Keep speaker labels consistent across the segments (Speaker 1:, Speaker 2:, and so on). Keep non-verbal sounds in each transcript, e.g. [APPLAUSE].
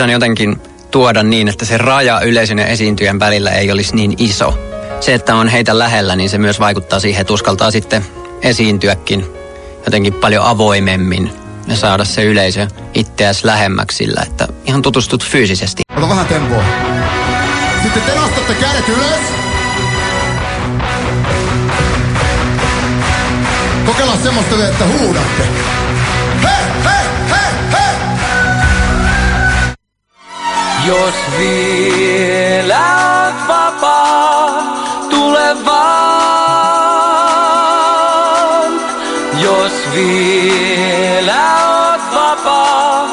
Speaker 1: on jotenkin tuoda niin, että se raja yleisön ja esiintyjän välillä ei olisi niin iso. Se, että on heitä lähellä, niin se myös vaikuttaa siihen, että uskaltaa sitten esiintyäkin jotenkin paljon avoimemmin ja saada se yleisö itseäsi lähemmäksi sillä, että ihan tutustut fyysisesti.
Speaker 2: Ota vähän tempoa. Sitten te nostatte kädet ylös. Kokeillaan semmoista, että huudatte. Hei, hei,
Speaker 3: Jos vielä oot vapaa, tule vaan. Jos vielä oot vapaa,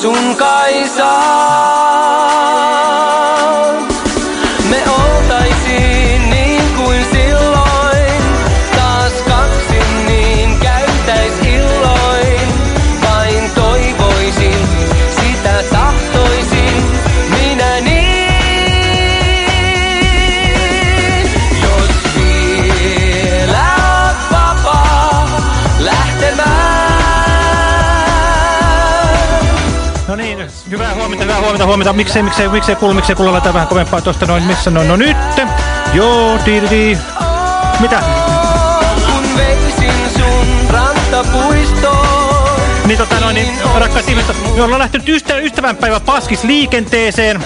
Speaker 3: sun kai saa.
Speaker 4: Huomenta, huomenta. Miksei, miksei, miksei kuulu, miksei kuulu, laitetaan vähän kovempaa tuosta noin, missä noin, no nyt. Joo, di. Mitä?
Speaker 3: Kun veisin sun rantapuistoon.
Speaker 4: Niin tota noin, niin rakkaat ihmiset, me ollaan lähtenyt ystä, ystävänpäivä paskis liikenteeseen.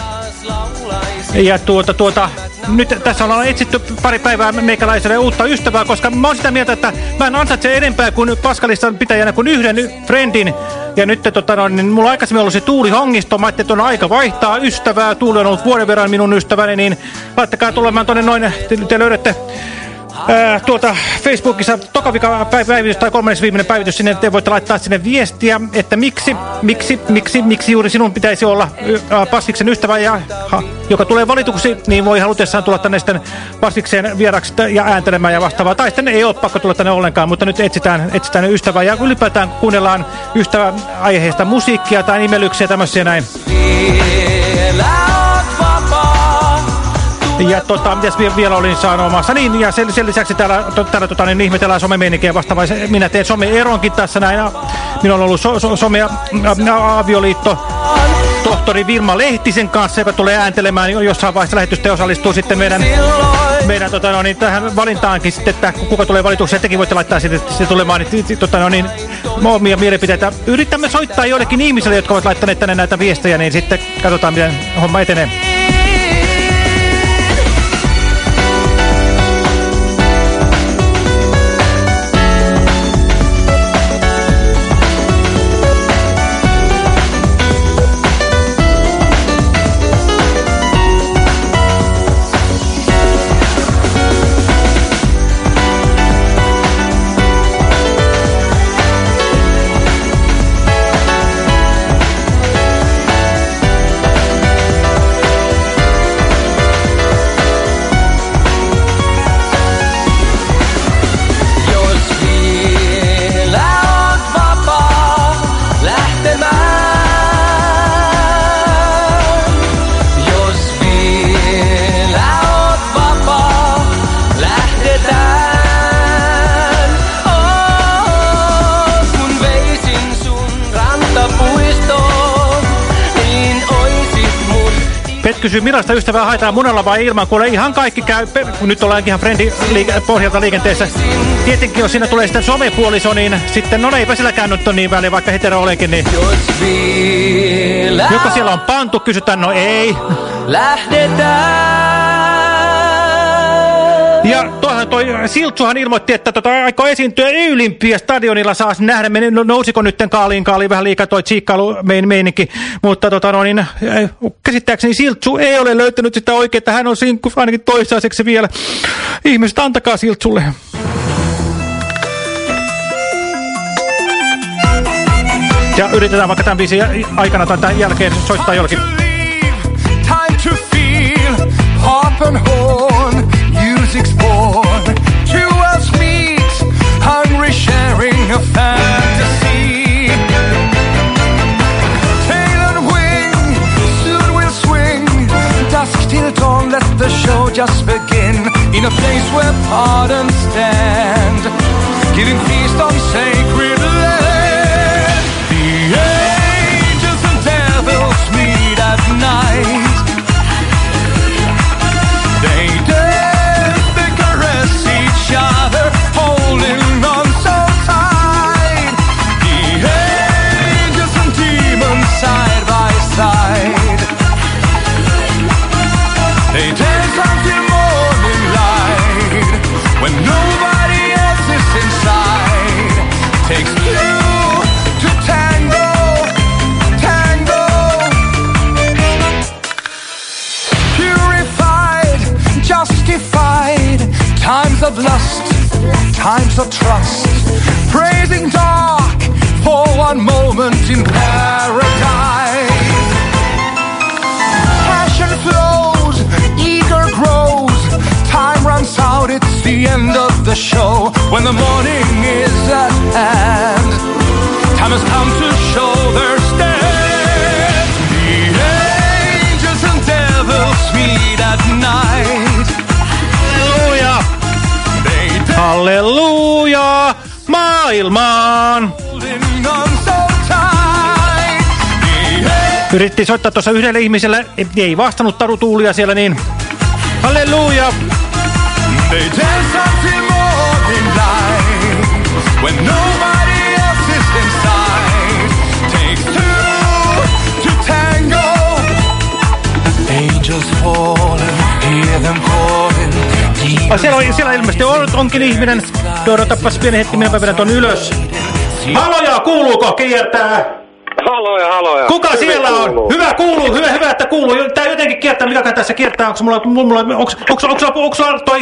Speaker 4: Ja tuota, tuota, nyt tässä ollaan etsitty pari päivää meikäläiselle uutta ystävää, koska mä oon sitä mieltä, että mä en ansaitse enempää kuin Paskalistan pitäjänä kuin yhden friendin. Ja nyt tota, no, niin mulla aikaisemmin ollut se Tuuli Hongisto, mä että on aika vaihtaa ystävää. Tuuli on ollut vuoden verran minun ystäväni, niin laittakaa tulemaan tonne noin, te, te löydätte Tuota Facebookissa tokavika päivitys tai kolmannes viimeinen päivitys sinne, te voitte laittaa sinne viestiä, että miksi, miksi, miksi, miksi juuri sinun pitäisi olla ää, Passiksen ystävä, ja, ha, joka tulee valituksi, niin voi halutessaan tulla tänne sitten Passikseen vieraksi ja ääntelemään ja vastaavaa. Tai sitten ei ole pakko tulla tänne ollenkaan, mutta nyt etsitään, etsitään ystävää ja ylipäätään kuunnellaan ystävä aiheesta musiikkia tai nimelyksiä tämmöisiä näin. Ja tota, mitäs vi- vielä olin sanomassa, niin ja sen, sen lisäksi täällä, to, täällä tota, niin ihmetellään somemeininkiä vastaavaa. Minä teen some-eronkin tässä näin. Minulla on ollut so, so, some-avioliitto tohtori Vilma Lehtisen kanssa, joka tulee ääntelemään jossain vaiheessa lähetystä ja osallistuu sitten meidän, meidän tota, no, niin, tähän valintaankin sitten, että kuka tulee valituksi. Tekin voitte laittaa sitten, sitten tulemaan niin, tota, no, niin, omia mielipiteitä. Yritämme soittaa joillekin ihmisille, jotka ovat laittaneet tänne näitä viestejä, niin sitten katsotaan, miten homma etenee. Kysyy, millaista ystävää haetaan munalla vai ilman, kuule ihan kaikki käy, kun nyt ollaan ihan frendi liike pohjalta liikenteessä. Tietenkin, jos siinä tulee sitten somepuoliso, niin sitten, no eipä silläkään nyt ole niin väliä, vaikka hetero olekin, niin joka siellä on pantu, kysytään, no ei.
Speaker 3: lähdetään.
Speaker 4: Ja toi Siltsuhan ilmoitti, että tota, aikoo esiintyä Ylimpiä stadionilla saa nähdä, meni, no, nousiko nytten kaaliin kaaliin vähän liikaa toi tsiikkailu mein, meininki, mutta tota, no, niin, käsittääkseni Siltsu ei ole löytänyt sitä oikein, että hän on sinkku ainakin toistaiseksi vielä. Ihmiset, antakaa Siltsulle. Ja yritetään vaikka tämän biisin aikana tai tämän jälkeen soittaa jollekin.
Speaker 2: Time to feel harp and horn, music's born. Sharing a fantasy. Tail and wing, soon we'll swing. Dusk till dawn, let the show just begin. In a place where pardons stand, giving feast on sacred land.
Speaker 4: Yritettiin soittaa tuossa yhdelle ihmiselle, ei vastannut Taru Tuulia siellä, niin halleluja!
Speaker 5: They dance until morning light when nobody else is inside. Takes two to tango. Angels falling, hear them calling. Deep
Speaker 4: Ah, siellä, on, siellä ilmeisesti on, onkin ihminen. Odotapas pieni hetki, minä vedän ton ylös. Haloja, kuuluuko? Kiertää.
Speaker 6: Haloja, haloja.
Speaker 4: Kuka
Speaker 6: Hyvin
Speaker 4: siellä on?
Speaker 6: kuuluu.
Speaker 4: Hyvä kuuluu, hyvä, hyvä, että kuuluu. Tää jotenkin kiertää, mikä tässä kiertää? Onko mulla, mulla, onko, onko, onko, onko, onko sulla toi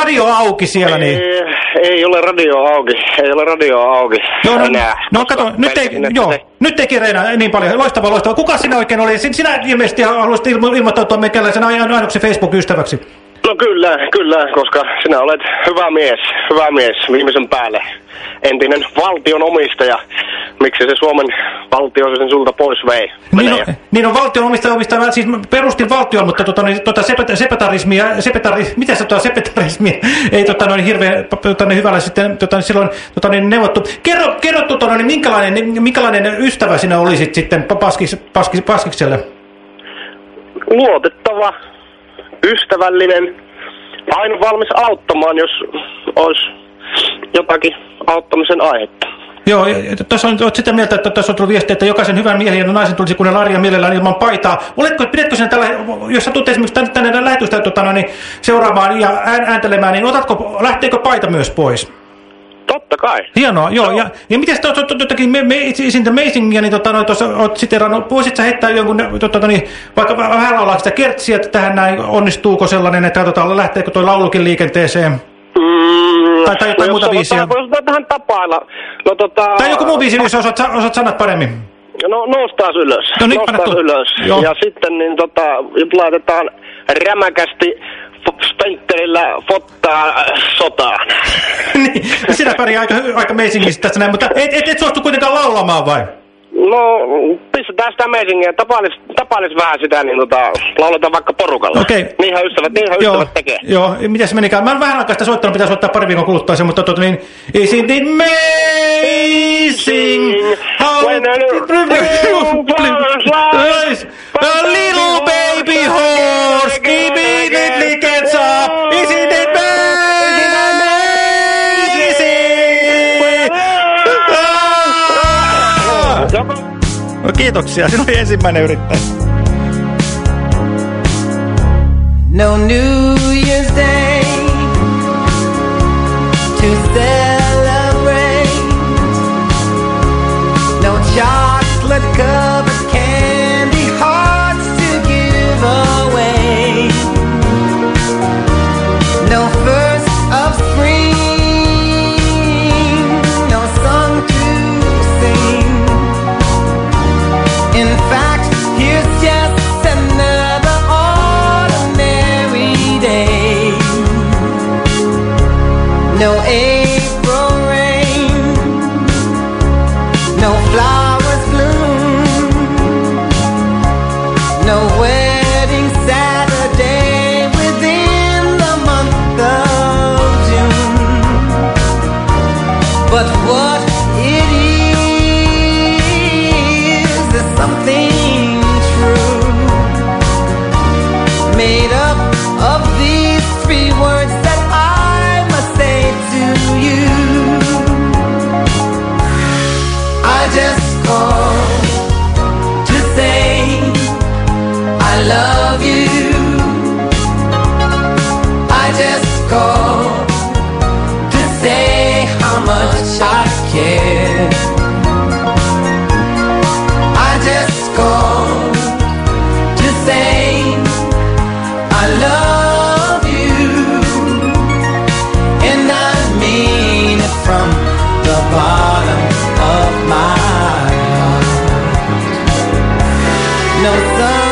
Speaker 4: radio auki siellä? Niin?
Speaker 6: Ei, ei ole radio auki. Ei ole radio auki.
Speaker 4: Joo, no,
Speaker 6: enää,
Speaker 4: no kato, nyt ei, joo,
Speaker 6: se-
Speaker 4: nyt ei kirjaa niin paljon. Loistava, loistava. Kuka sinä oikein oli? Sin- Sinä ilmeisesti haluaisit ilmo ilmoittautua meikäläisen ainoaksi Facebook-ystäväksi.
Speaker 6: No kyllä, kyllä, koska sinä olet hyvä mies, hyvä mies viimeisen päälle. Entinen valtion omistaja. Miksi se Suomen valtio sen sulta pois vei?
Speaker 4: Niin on, niin on valtion omistaja, omistaja. Mä Siis mä perustin valtion, mutta tota, niin, tota sepet, sepetarismia, sepetari, mitä se tuo sepetarismia, ei tota, noin hirveän tota, niin hyvällä sitten tota, niin silloin tota, niin neuvottu. Kerro, kerro tota, niin, minkälainen, minkälainen ystävä sinä olisit sitten paskis, paskis, Paskikselle?
Speaker 6: Luotettava, ystävällinen, aina valmis auttamaan, jos olisi jotakin auttamisen aihetta.
Speaker 4: Joo, tässä on, olet sitä mieltä, että tässä on tullut viesti, että jokaisen hyvän miehen ja naisen tulisi kuunnella Arja mielellään ilman paitaa. Oletko, pidätkö sen tällä, jos sä tulet esimerkiksi tänne, tänne lähetystä tota, no, niin, seuraamaan ja ään, ääntelemään, niin otatko, lähteekö paita myös pois?
Speaker 6: Totta kai.
Speaker 4: Hienoa, joo. Ja, ja miten sitä olet jotakin Isn't Amazingia, niin tota, no, tuossa olet siterannut, voisit sä heittää jonkun, tota, no, niin, vaikka vähän laulaa sitä kertsiä, että tähän näin, onnistuuko sellainen, että katsotaan, lähteekö tuo laulukin liikenteeseen?
Speaker 6: Mm,
Speaker 4: Tai- tai jotain
Speaker 6: jos
Speaker 4: muuta biisiä.
Speaker 6: Osataan tähän tapailla. No tota...
Speaker 4: Tai joku muu biisi, jos osaat, sa- osaat sanat paremmin.
Speaker 6: No noustaas ylös.
Speaker 4: No niin, tulla.
Speaker 6: ylös.
Speaker 4: Joo.
Speaker 6: Ja sitten niin tota, laitetaan rämäkästi Spenterillä fottaa äh, sotaan. [LAUGHS]
Speaker 4: niin, sinä pärjää aika, aika meisingissä tässä näin, mutta et, et, et suostu kuitenkaan laulamaan vai?
Speaker 6: No, pistetään sitä Amazingia. Tapailis, tapailis vähän sitä, niin tota, lauletaan vaikka porukalla.
Speaker 4: Okei.
Speaker 6: Niinhän ystävät, niinhän
Speaker 4: Joo,
Speaker 6: ystävät tekee.
Speaker 4: joo, miten se menikään? Mä en vähän aikaa sitä soittanut, pitää soittaa pari viikon kuluttua sen, mutta tota niin, isn't it amazing how
Speaker 6: When [LAUGHS] a
Speaker 4: little baby horse Ah! No, kiitoksia, sinun oli ensimmäinen yrittäjä.
Speaker 7: No New Year's Day to celebrate. No chocolate covered no sun.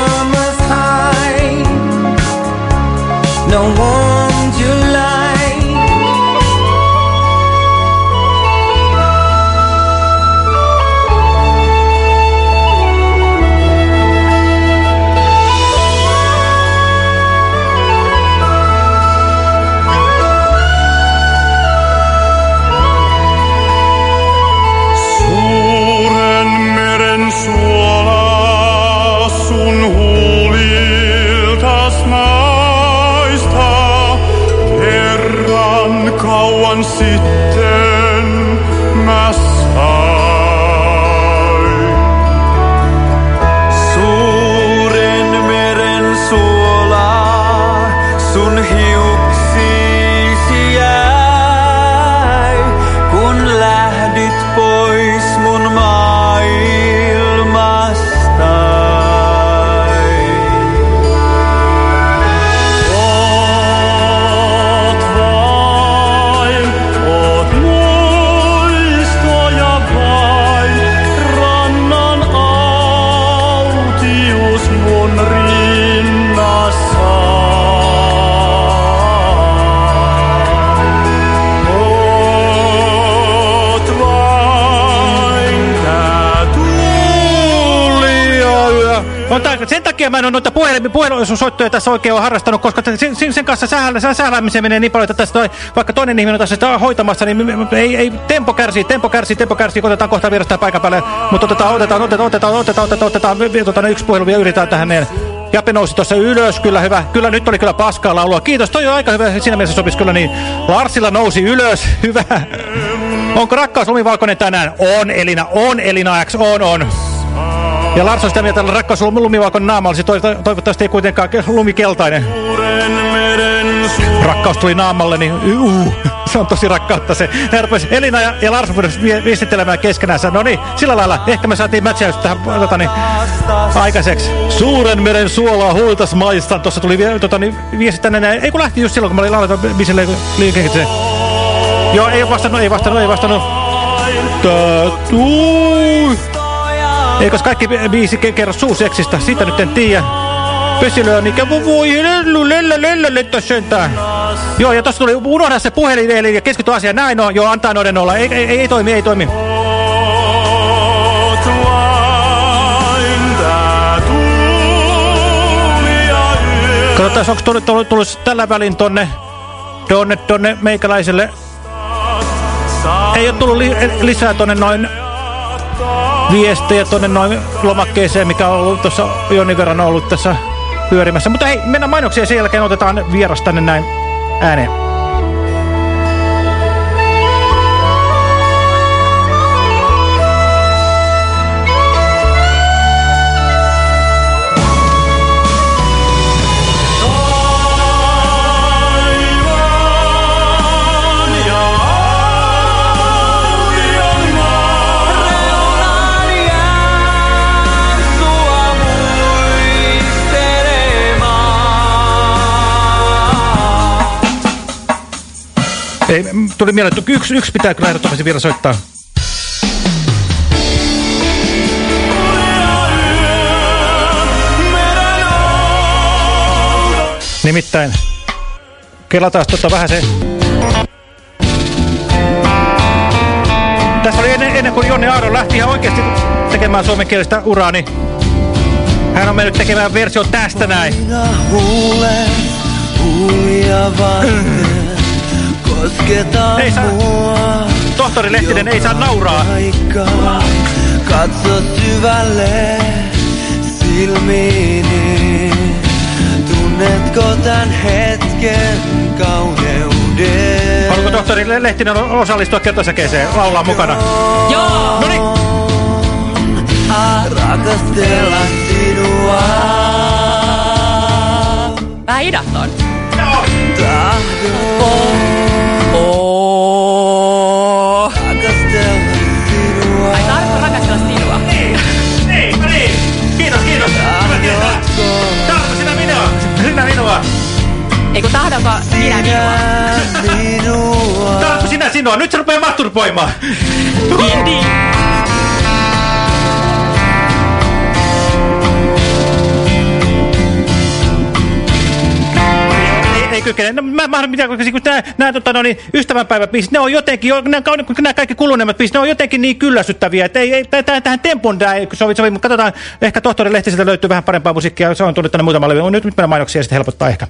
Speaker 4: Puhelusoittoja tässä oikein ole harrastanut, koska sen, sen, kanssa sähällä, sähäläämiseen menee niin paljon, että tässä toi, vaikka toinen ihminen on tässä sitä hoitamassa, niin ei, ei, tempo kärsii, tempo kärsii, tempo kärsii, otetaan kohta vierasta paikan päälle. Mutta otetaan, otetaan, otetaan, otetaan, otetaan, otetaan, otetaan, otetaan, otetaan yksi puhelu vielä yritetään tähän meidän. Jape nousi tuossa ylös, kyllä hyvä. Kyllä nyt oli kyllä paskaa laulua. Kiitos, toi on aika hyvä. Siinä mielessä sopisi kyllä niin. Larsilla nousi ylös, hyvä. Onko rakkaus lumivalkoinen tänään? On Elina, on Elina X, on, on. Ja Lars on sitä mieltä, että rakkaus lumivalkoinen naama olisi to to toivottavasti ei kuitenkaan ke- lumikeltainen. Rakkaus tuli naamalle, niin uh, se on tosi rakkautta se. Ne rupesi Elina ja, ja Lars viestittelemään keskenänsä. No niin, sillä lailla ehkä me saatiin matchaus tähän tota, niin, aikaiseksi. Suuren meren suolaa huiltas maistan. Tuossa tuli tota, niin, viesti tänne näin. Ei kun lähti just silloin, kun mä olin laulata bisille liikenteeseen. Joo, ei vastannut, ei vastannut, ei vastannut. Tätuu. Eikös kaikki bi- biisi ke- kerro suuseksistä? Sitä nyt en tiedä. Pösilö on ikä, voi lellu, lellä, lellä, letta sentään. Joo, ja tossa tuli, unohda se puhelin eli ja keskity asiaan. Näin on, joo, antaa noiden olla. Ei, ei, ei, ei toimi, ei toimi. Katsotaan, onko tullut, tullut, tullut tällä välin tonne, tonne, tonne meikäläiselle. Ei ole tullut li, lisää tonne noin viestejä tonne noin lomakkeeseen, mikä on ollut tuossa jonkin verran ollut tässä pyörimässä. Mutta hei, mennään mainoksiin ja sen jälkeen otetaan vieras tänne näin ääneen. Ei, tuli mieleen, että yksi, yksi pitää kyllä ehdottomasti vielä soittaa. Nimittäin, kelataan tota vähän se... Tässä oli ennen, ennen kuin Jonni Aaro lähti ihan oikeasti tekemään suomenkielistä uraa, niin hän on mennyt tekemään versio tästä näin.
Speaker 8: Huulen. Kosketa
Speaker 4: Ei saa.
Speaker 8: mua.
Speaker 4: Tohtori Lehtinen ei saa nauraa.
Speaker 8: Aikaa. Katso syvälle silmiini. Tunnetko tän hetken kauneuden?
Speaker 4: Haluatko tohtori Le- Lehtinen osallistua kertosäkeeseen laulaa mukana?
Speaker 9: Joo!
Speaker 4: No niin.
Speaker 8: Rakastella sinua.
Speaker 9: Vähän idahtoon.
Speaker 8: Tahdon Oh.
Speaker 9: Ai Tarkka rakastaa sinua.
Speaker 4: Niin, niin, no niin. Kiitos, kiitos. Tarko sinä minua. Sinä minua.
Speaker 9: Eikö tahdanko minä minua?
Speaker 4: Tarko sinä sinua. Nyt se rupeaa masturboimaan.
Speaker 9: Ding, ding.
Speaker 4: Ei, kykene. No, mä, mä mitä, kun nämä, nämä tota, no, niin, ystävänpäiväbiisit, ne on jotenkin, jo- nämä, nämä kaikki kuluneemmat biisit, ne on jotenkin niin kyllästyttäviä, että ei, ei, tähän, tähän tempoon tämä ei sovi, sovi, mutta katsotaan, ehkä tohtori Lehtiseltä löytyy vähän parempaa musiikkia, se on tullut tänne muutama levy. Nyt, nyt mennään mainoksia ja sitten helpottaa ehkä.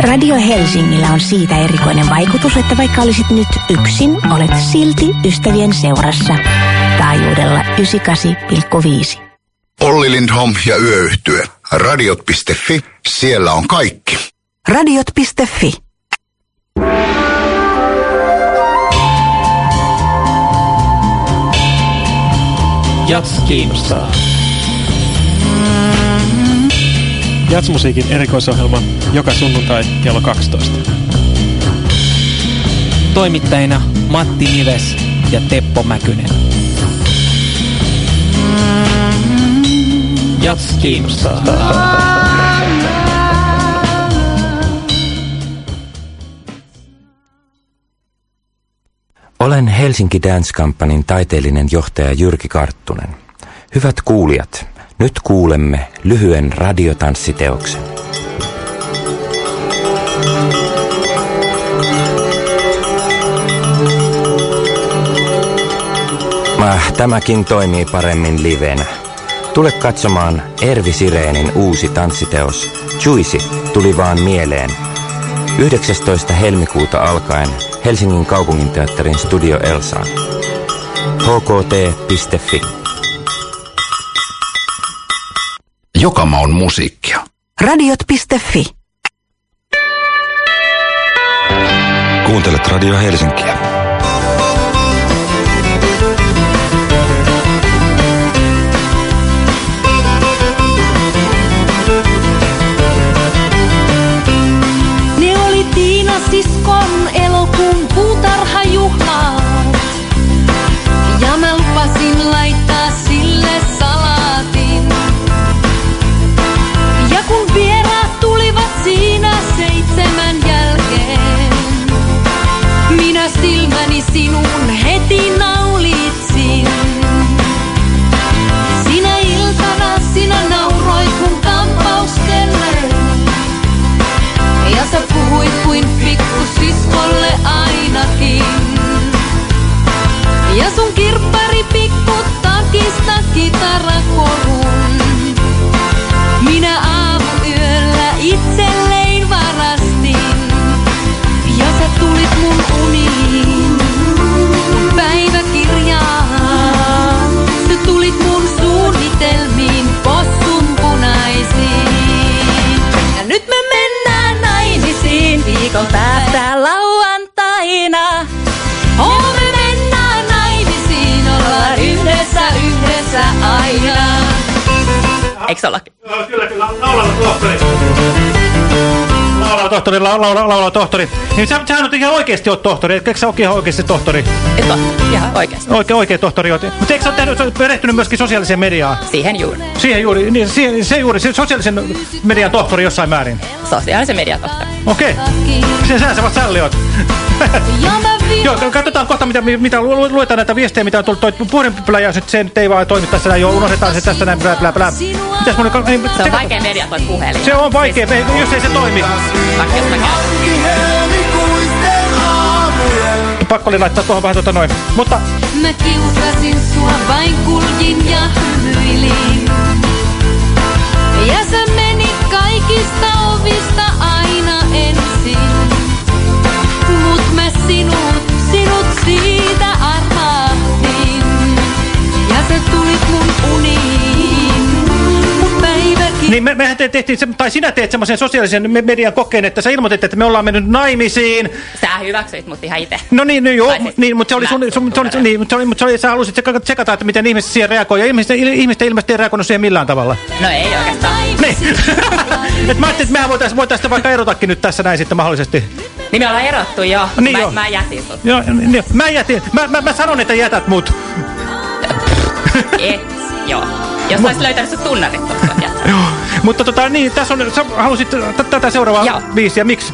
Speaker 10: Radio Helsingillä on siitä erikoinen vaikutus, että vaikka olisit nyt yksin, olet silti ystävien seurassa. Taajuudella 98,5.
Speaker 11: Olli Lindholm ja Yöyhtye. Radiot.fi, siellä on kaikki.
Speaker 10: Radiot.fi.
Speaker 12: Jats kiinnostaa.
Speaker 13: Jatsmusiikin erikoisohjelma joka sunnuntai kello 12.
Speaker 12: Toimittajina Matti Nives ja Teppo Mäkynen. Jats kiinnostaa.
Speaker 14: Olen Helsinki Dance Companyn taiteellinen johtaja Jyrki Karttunen. Hyvät kuulijat, nyt kuulemme lyhyen radiotanssiteoksen. Tämäkin toimii paremmin livenä. Tule katsomaan Ervi Sireenin uusi tanssiteos Juicy tuli vaan mieleen 19. helmikuuta alkaen Helsingin kaupunginteatterin Studio Elsaan. hkt.fi
Speaker 11: Joka maun musiikkia.
Speaker 10: Radiot.fi.
Speaker 15: Kuuntelet Radio Helsinkiä.
Speaker 4: Tohtori, la, la, la, laulava tohtori. Niin sä, sähän nyt ihan oikeesti oot tohtori, eikö sä ihan oikeesti tohtori?
Speaker 9: Et ole, ihan oikeasti.
Speaker 4: Oikein, oikein tohtori oot. Mutta eikö sä ole tehnyt, sä oot perehtynyt myöskin sosiaaliseen mediaan?
Speaker 9: Siihen juuri.
Speaker 4: Siihen juuri, niin, siihen, se juuri, se sosiaalisen median tohtori jossain määrin.
Speaker 9: Sosiaalisen median tohtori.
Speaker 4: Okei. Okay. Sä sä vaan sälli oot. Joo, katsotaan kohta, mitä, mitä lu- lu- luetaan näitä viestejä, mitä on tullut. Toi nyt se nyt ei vaan toimi tässä näin, jo unohdetaan se tästä näin, blä, blä, blä. Mitäs mun, ei,
Speaker 9: Se on vaikea media toi puhelin.
Speaker 4: Se on vaikea, me- jos ei se toimi. Pakko oli laittaa tuohon vähän tuota noin. Mutta
Speaker 16: Mä kiusasin sua, vain kuljin ja hymyilin. Ja sä menit kaikista ovista aina ensin.
Speaker 4: Niin me, mehän te, tehtiin, se, tai sinä teet semmoisen sosiaalisen me- median kokeen, että sä ilmoitit, että me ollaan mennyt naimisiin.
Speaker 9: Sä hyväksyit mut ihan itse.
Speaker 4: No niin, no joo,
Speaker 9: siis
Speaker 4: niin, mutta se oli sun, sun, se oli, niin, mutta se oli, mutta se oli, sä halusit tsekata, että miten ihmiset siihen reagoi, ja ihmiset, ihmiset ilmeisesti ei reagoinut siihen millään tavalla.
Speaker 9: No ei oikeastaan.
Speaker 4: Niin. [LAUGHS] Et mä ajattelin, että mehän voitaisiin voitais vaikka erotakin nyt tässä näin sitten mahdollisesti.
Speaker 9: Niin me ollaan erottu jo.
Speaker 4: Niin
Speaker 9: mä,
Speaker 4: joo.
Speaker 9: mä jätin sut.
Speaker 4: Joo, niin, mä jätin, mä, mä, mä sanon, että jätät mut.
Speaker 9: Et, joo. Jos mä olisit löytänyt sut tunnarit, totta jättää.
Speaker 4: Mutta tota, niin, tässä on, sä halusit t- tätä seuraavaa
Speaker 9: Joo.
Speaker 4: biisiä, miksi?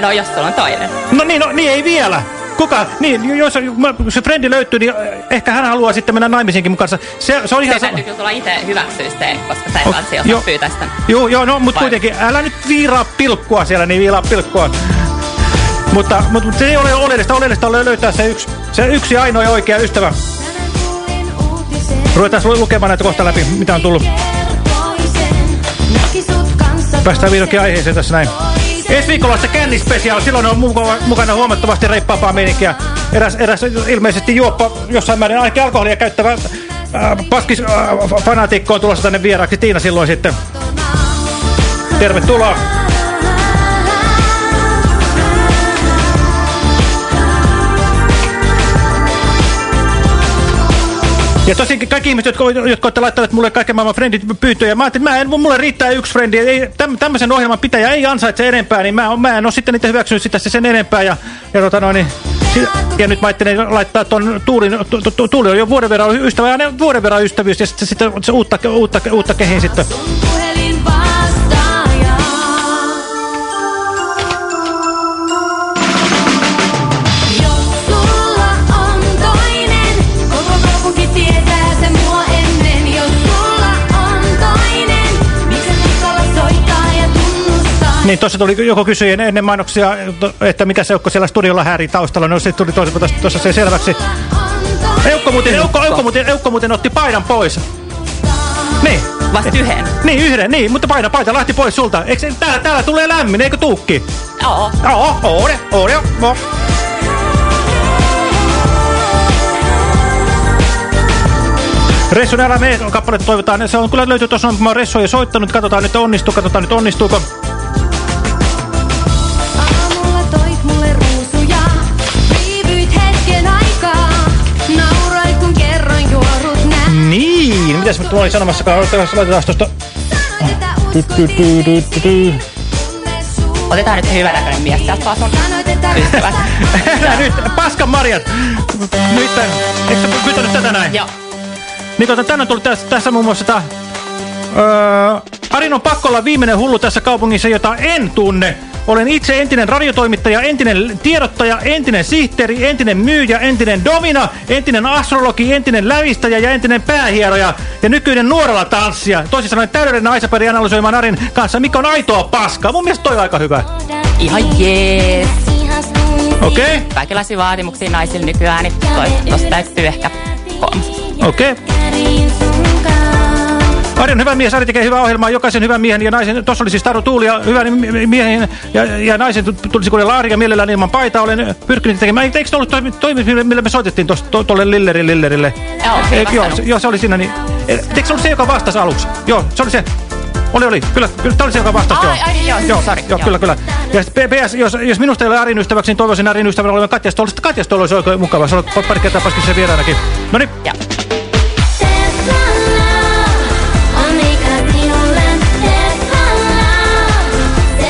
Speaker 9: No jos sulla on toinen.
Speaker 4: No niin, no niin, ei vielä. Kuka? Niin, jos se frendi löytyy, niin ehkä hän haluaa sitten mennä naimisiinkin mun kanssa. Se, se on ihan...
Speaker 9: Se täytyy kyllä itse hyväksyä koska sä et
Speaker 4: Oh,
Speaker 9: osaa pyytää sitä.
Speaker 4: Joo, joo, no, mutta kuitenkin, älä nyt viiraa pilkkua siellä, niin viilaa pilkkua. Mutta, mutta, mutta se ei ole oleellista, oleellista on löytää se yksi, se yksi ainoa ja oikea ystävä. Ruvetaan lu- lukemaan näitä kohta läpi, mitä on tullut. Päästään vihdoinkin aiheeseen tässä näin. Ensi viikolla se Candy Special, silloin on mukana, huomattavasti reippaampaa meininkiä. Eräs, eräs ilmeisesti juoppa jossain määrin ainakin alkoholia käyttävä äh, paskis äh, fanaatikko on tulossa tänne vieraaksi. Tiina silloin sitten. Tervetuloa. Ja tosiaankin kaikki ihmiset, jotka, jotka olette laittaneet mulle kaiken maailman friendit pyyntöjä, mä ajattelin, että mä en, mulle riittää yksi frendi, ei, täm, tämmöisen ohjelman pitäjä ei ansaitse enempää, niin mä, mä en ole sitten niitä hyväksynyt sitä se sen enempää. Ja, ja, tota noin, niin, ja nyt mä ajattelin laittaa tuon Tuulin, tu, tu, tu, Tuuli on jo vuoden verran ystävä, ja ne vuoden verran ystävyys, ja sitten, se uutta, uutta, uutta kehiin sitten. Niin, tuossa tuli joko kysyi ennen mainoksia, että mikä se Eukko siellä studiolla häiri taustalla, no sitten tuli tuossa, tuossa se selväksi. Eukko muuten, Eukko, Eukko, muuten, Eukko muuten otti paidan pois. Niin.
Speaker 9: Vasta yhden.
Speaker 4: Niin, yhden, niin, mutta paina, paita lähti pois sulta. Eikö se- täällä, täällä tulee lämmin, eikö tuukki?
Speaker 9: Joo.
Speaker 4: Joo, ore, ore, joo. Ressun älä mene kappaletta toivotaan. Se on kyllä löytyy tuossa, kun mä oon Ressu jo soittanut. Katsotaan nyt onnistuu, katsotaan nyt onnistuuko. Mitäs mä olin sanomassa, laitetaan tuosta...
Speaker 9: Otetaan nyt hyvä näköinen mies täältä vaan sun
Speaker 4: nyt, paskan marjat! Nyt, eikö sä pyytänyt tätä näin?
Speaker 9: Joo.
Speaker 4: Niin tänne on tullut tässä, tässä muun muassa tää... Öö, Arin on pakko olla viimeinen hullu tässä kaupungissa, jota en tunne. Olen itse entinen radiotoimittaja, entinen tiedottaja, entinen sihteeri, entinen myyjä, entinen domina, entinen astrologi, entinen lävistäjä ja entinen päähieroja ja nykyinen nuorella tanssija. Toisin sanoen täydellinen Aisaperi analysoimaan Arin kanssa, mikä on aitoa paskaa. Mun mielestä toi on aika hyvä.
Speaker 9: Ihan jees.
Speaker 4: Okei. Okay.
Speaker 9: Kaikenlaisia vaatimuksia naisilla nykyään, niin toi, tosta täytyy ehkä kolmas.
Speaker 4: Okei. Okay. Ari on hyvä mies, Ari tekee hyvää ohjelmaa, jokaisen hyvän miehen ja naisen, tuossa oli siis Taru Tuuli ja hyvän mi- miehen ja, ja naisen tu- tulisi kuunnella Aria mielellään ilman paitaa, olen pyrkinyt tekemään, eikö se ollut toimi, toimi millä me soitettiin tuolle to, tolle Lilleri Lillerille?
Speaker 9: Joo,
Speaker 4: joo, se, joo, se oli siinä, niin, eh, eikö se ollut se, joka vastasi aluksi? Joo, se oli se. Oli, oli. Kyllä, kyllä tämä oli se, joka vastasi.
Speaker 9: Ai, ai, joo,
Speaker 4: joo,
Speaker 9: sorry,
Speaker 4: joo,
Speaker 9: joo.
Speaker 4: kyllä, kyllä. Ja sitten PS, jos, jos minusta ei ole Arin ystäväksi, niin toivoisin Arin ystävänä olevan Katja Stolista. Katja Stolo olisi oikein mukava. Se on pari kertaa paskissa vieraanakin. No niin.
Speaker 9: Ja.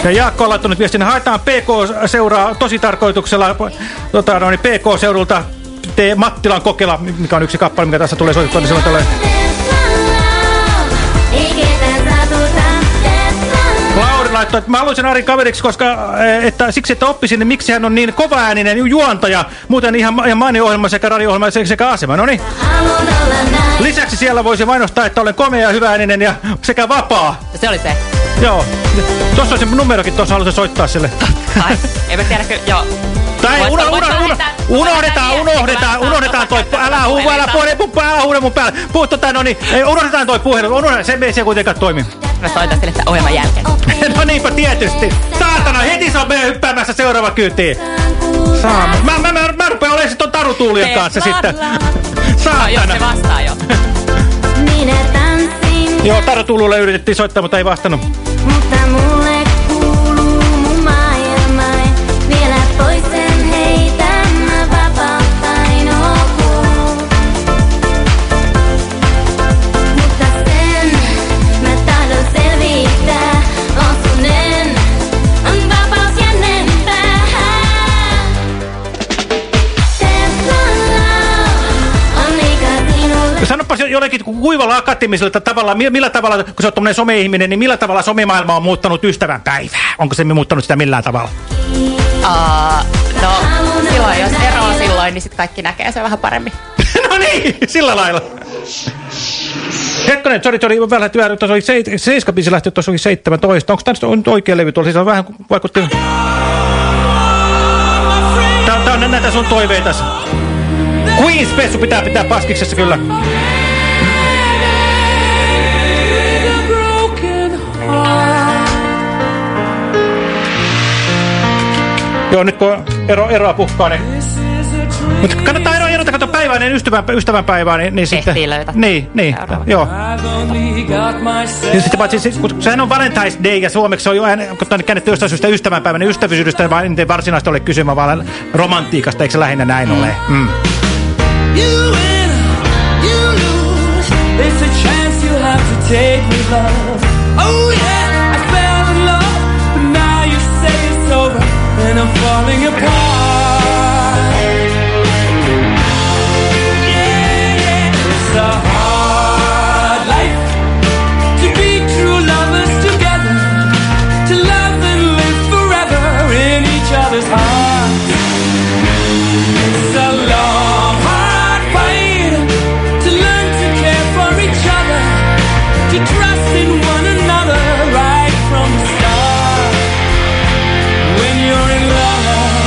Speaker 4: Ja Jaakko on laittanut viestin, haetaan PK-seuraa tosi tarkoituksella tota, no, niin PK-seudulta. Mattilan kokela, mikä on yksi kappale, mikä tässä tulee soitettua, niin silloin tulee. Lauri laittoi, että mä haluaisin Arin kaveriksi, koska eh, että, siksi, että oppisin, niin miksi hän on niin kovaääninen juontaja. Muuten ihan, ihan mainio ohjelma sekä radio-ohjelma sekä, sekä asema. No niin. Lisäksi siellä voisi mainostaa, että olen komea ja hyväääninen ja sekä vapaa.
Speaker 9: Se oli se.
Speaker 4: Joo. Tuossa on se numerokin, tuossa haluaisin soittaa sille.
Speaker 9: Ai, eipä tiedä kyllä, joo.
Speaker 4: Tai
Speaker 9: Voit-
Speaker 4: uno,
Speaker 9: voit
Speaker 4: uno, uno,
Speaker 9: lähettää-
Speaker 4: unohdetaan, unohdetaan, unohdetaan toi, älä huuva, älä puhe, puhe, älä huuda mun päälle. Puhu tota, no niin, ei, unohdetaan toi puhelu, unohdetaan, se ei se kuitenkaan toimi.
Speaker 9: Mä soitan sille sitä ohjelman jälkeen. [LAUGHS]
Speaker 4: no niinpä tietysti. Saatana, heti se on meidän hyppäämässä seuraava kyytiin. Saama. Mä, mä, mä, mä rupean olemaan sit ton tarutuulien kanssa sitten.
Speaker 9: No, jos se
Speaker 4: Saatana.
Speaker 9: vastaa jo.
Speaker 16: Minä tanssin,
Speaker 4: Joo, tarutuululle yritettiin soittaa, mutta ei vastannut.
Speaker 16: mutta
Speaker 4: jollekin kuivalla akateemiselta tavalla, mi- millä tavalla, kun sä oot tommonen some-ihminen, niin millä tavalla somemaailma on muuttanut ystävän päivää? Onko se muuttanut sitä millään tavalla?
Speaker 9: Uh, no, silloin, jos ero on silloin, niin sitten kaikki näkee sen vähän paremmin. [LAUGHS]
Speaker 4: no niin, sillä lailla. Hetkonen, sori, sori, vähän väärin, tuossa oli seit, seiska biisi lähti, tuossa oli 17. Onko tämä nyt oikea levy tuolla? Siis on vähän vaikutti... Tää, tää on näitä sun toiveita. Queen Spessu pitää pitää paskiksessa kyllä. Joo, nyt kun ero, eroa puhkaa, niin... Mutta kannattaa eroa, erota, kato päiväinen ystävän, ystävänpäivää, niin, niin sitten...
Speaker 9: löytä.
Speaker 4: Niin, niin, joo. Ja sitten paitsi, siis, kun sehän on Valentine's Day ja suomeksi on jo aina, kun on käännetty jostain syystä ystävänpäivä, niin ystävyydestä vaan ei varsinaisesti ole kysymä, vaan romantiikasta, eikö se lähinnä näin ole? Mm.
Speaker 17: You win, you lose. It's a chance you have to take with love. Oh yeah, I'm falling apart.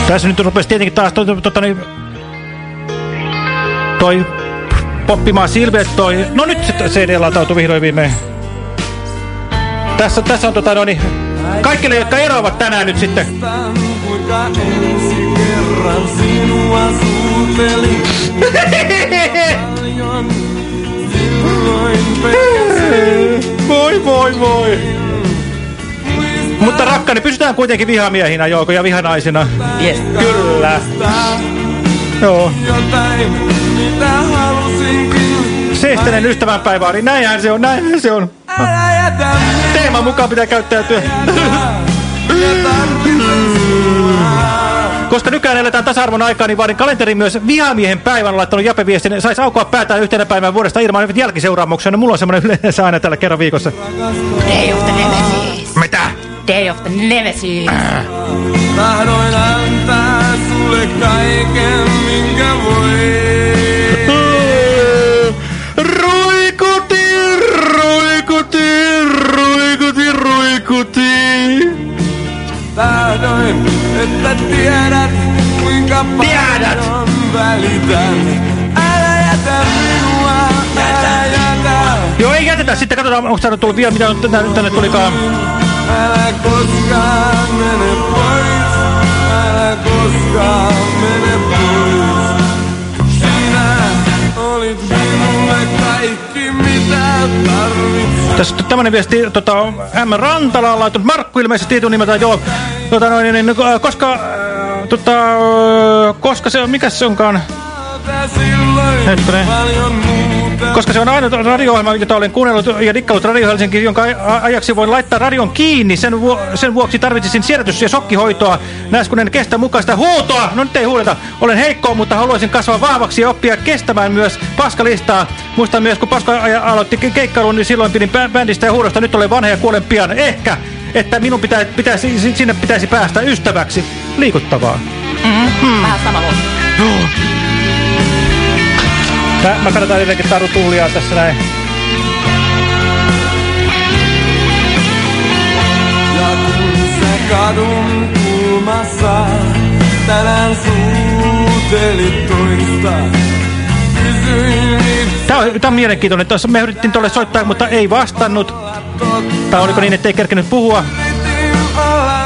Speaker 4: Tässä nyt rupesi tietenkin taas toi, toi, toi, toi poppimaan silveet toi. No nyt se CD latautui vihdoin viimein. Tässä, tässä on tota no niin, kaikille, jotka eroavat tänään nyt sitten. [LAUGHS] Voi, voi, voi. Mutta rakkani, pysytään kuitenkin vihamiehinä, Jouko, ja vihanaisina.
Speaker 9: Yes.
Speaker 4: Kyllä. Joo.
Speaker 17: Jotain, mitä halusinkin.
Speaker 4: Seesteinen ystävänpäivä, niin näinhän se on, näinhän se on. Teeman mukaan pitää käyttäytyä. Koska nykyään eletään tasa-arvon aikaa, niin vaadin kalenteriin myös vihamiehen päivän on laittanut Jape viestin. Saisi aukoa päätään yhtenä päivänä vuodesta ilman jälkiseuraamuksia. No mulla on semmoinen yleensä aina tällä kerran viikossa. Mitä?
Speaker 9: Day of the Nemesis.
Speaker 17: Tahdoin antaa sulle kaiken, minkä voi. [LAUGHS]
Speaker 4: Ruikuti, ruikuti, ruikuti, ruikuti.
Speaker 17: Tahdoin, että tiedät, kuinka paljon välitän. Älä jätä minua, älä jätä.
Speaker 4: Joo, ei jätetä. Sitten katsotaan, onko täällä tullut vielä, mitä tänne, tänne tulikaan.
Speaker 17: Älä koskaan mene pois, älä koskaan mene pois. Sinä olit minulle kaikki, mitä tarvitsin.
Speaker 4: Tässä on tämmönen viesti, tota, M. Rantala on laittanut Markku ilmeisesti etunimeltään, joo. Tota, noin, niin, niin, koska, äh, tota, koska se on, mikä se onkaan? Hetkinen. Koska se on aina radio-ohjelma, jota olen kuunnellut ja dikkaillut Radio Helsinki, jonka ajaksi voin laittaa radion kiinni. Sen, vu sen vuoksi tarvitsisin siedätys- ja shokkihoitoa. Näes kun en kestä mukaista huutoa. No nyt ei huudeta. Olen heikko, mutta haluaisin kasvaa vahvaksi ja oppia kestämään myös paskalistaa. Muistan myös, kun Paska aloitti ke keikkailun, niin silloin pidin bä- bändistä ja huudosta. Nyt olen vanha ja kuolen pian. Ehkä, että minun pitä pitäisi, si- sinne pitäisi päästä ystäväksi. Liikuttavaa.
Speaker 9: Mm. Vähän sama luokka.
Speaker 4: Mä, mä kannatan edelleenkin Taru Tullia tässä näin.
Speaker 17: Ja kun sä kadun kulmassa tänään suutelit toista, kysyin
Speaker 4: Tää on, tää on mielenkiintoinen. Tuossa me yritettiin tuolle soittaa, mutta ei vastannut. Tai oliko niin, ettei kerkenyt puhua?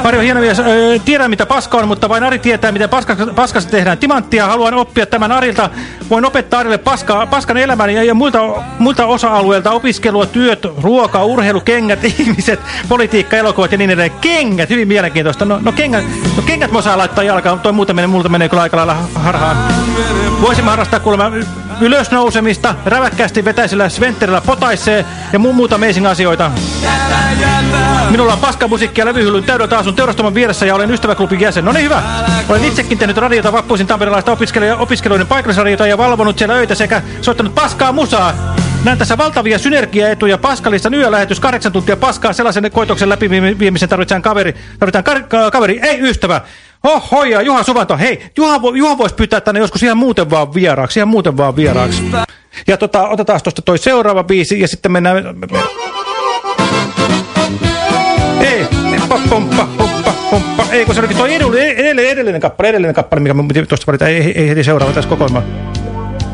Speaker 4: Ari on hieno mies. Öö, Tiedän mitä paska on, mutta vain Ari tietää, miten paskasta tehdään timanttia. Haluan oppia tämän Arilta. Voin opettaa Arille paskaa, paskan elämän ja, ja muilta, muilta osa-alueilta. Opiskelua, työt, ruoka, urheilu, kengät, [LAUGHS] ihmiset, politiikka, elokuvat ja niin edelleen. Kengät, hyvin mielenkiintoista. No, no, kengät, no kengät mä osaan laittaa jalkaan. Toi muuta menee, multa menee kyllä aika lailla harhaan. Voisimme harrastaa kuulemma ylösnousemista, räväkkästi vetäisellä sventterillä potaissee ja mu muuta amazing asioita. Minulla on paskamusiikkia levyhyllyn täydeltä asun teurastamon vieressä ja olen ystäväklubin jäsen. No niin hyvä. Olen itsekin tehnyt radiota vappuisin tamperelaista opiskelija opiskeluiden paikallisradiota ja valvonut siellä öitä sekä soittanut paskaa musaa. Näen tässä valtavia synergiaetuja. Paskalistan yölähetys, kahdeksan tuntia paskaa. Sellaisen koitoksen läpi viemisen tarvitaan kaveri. Tarvitaan ka kaveri, ei ystävä. Oho, ja Juha Suvanto. Hei, Juha, vo- Juha voisi pyytää tänne joskus ihan muuten vaan vieraaksi. Ihan muuten vaan vieraaksi. Ja tota, otetaan tuosta toi seuraava biisi ja sitten mennään... Ei, pomppa, pomppa, pomppa. Ei, kun se olikin toi edellinen, edellinen, edellinen kappale, edellinen kappale, mikä me piti tuosta valita. Ei, ei, heti seuraava tässä kokoelma.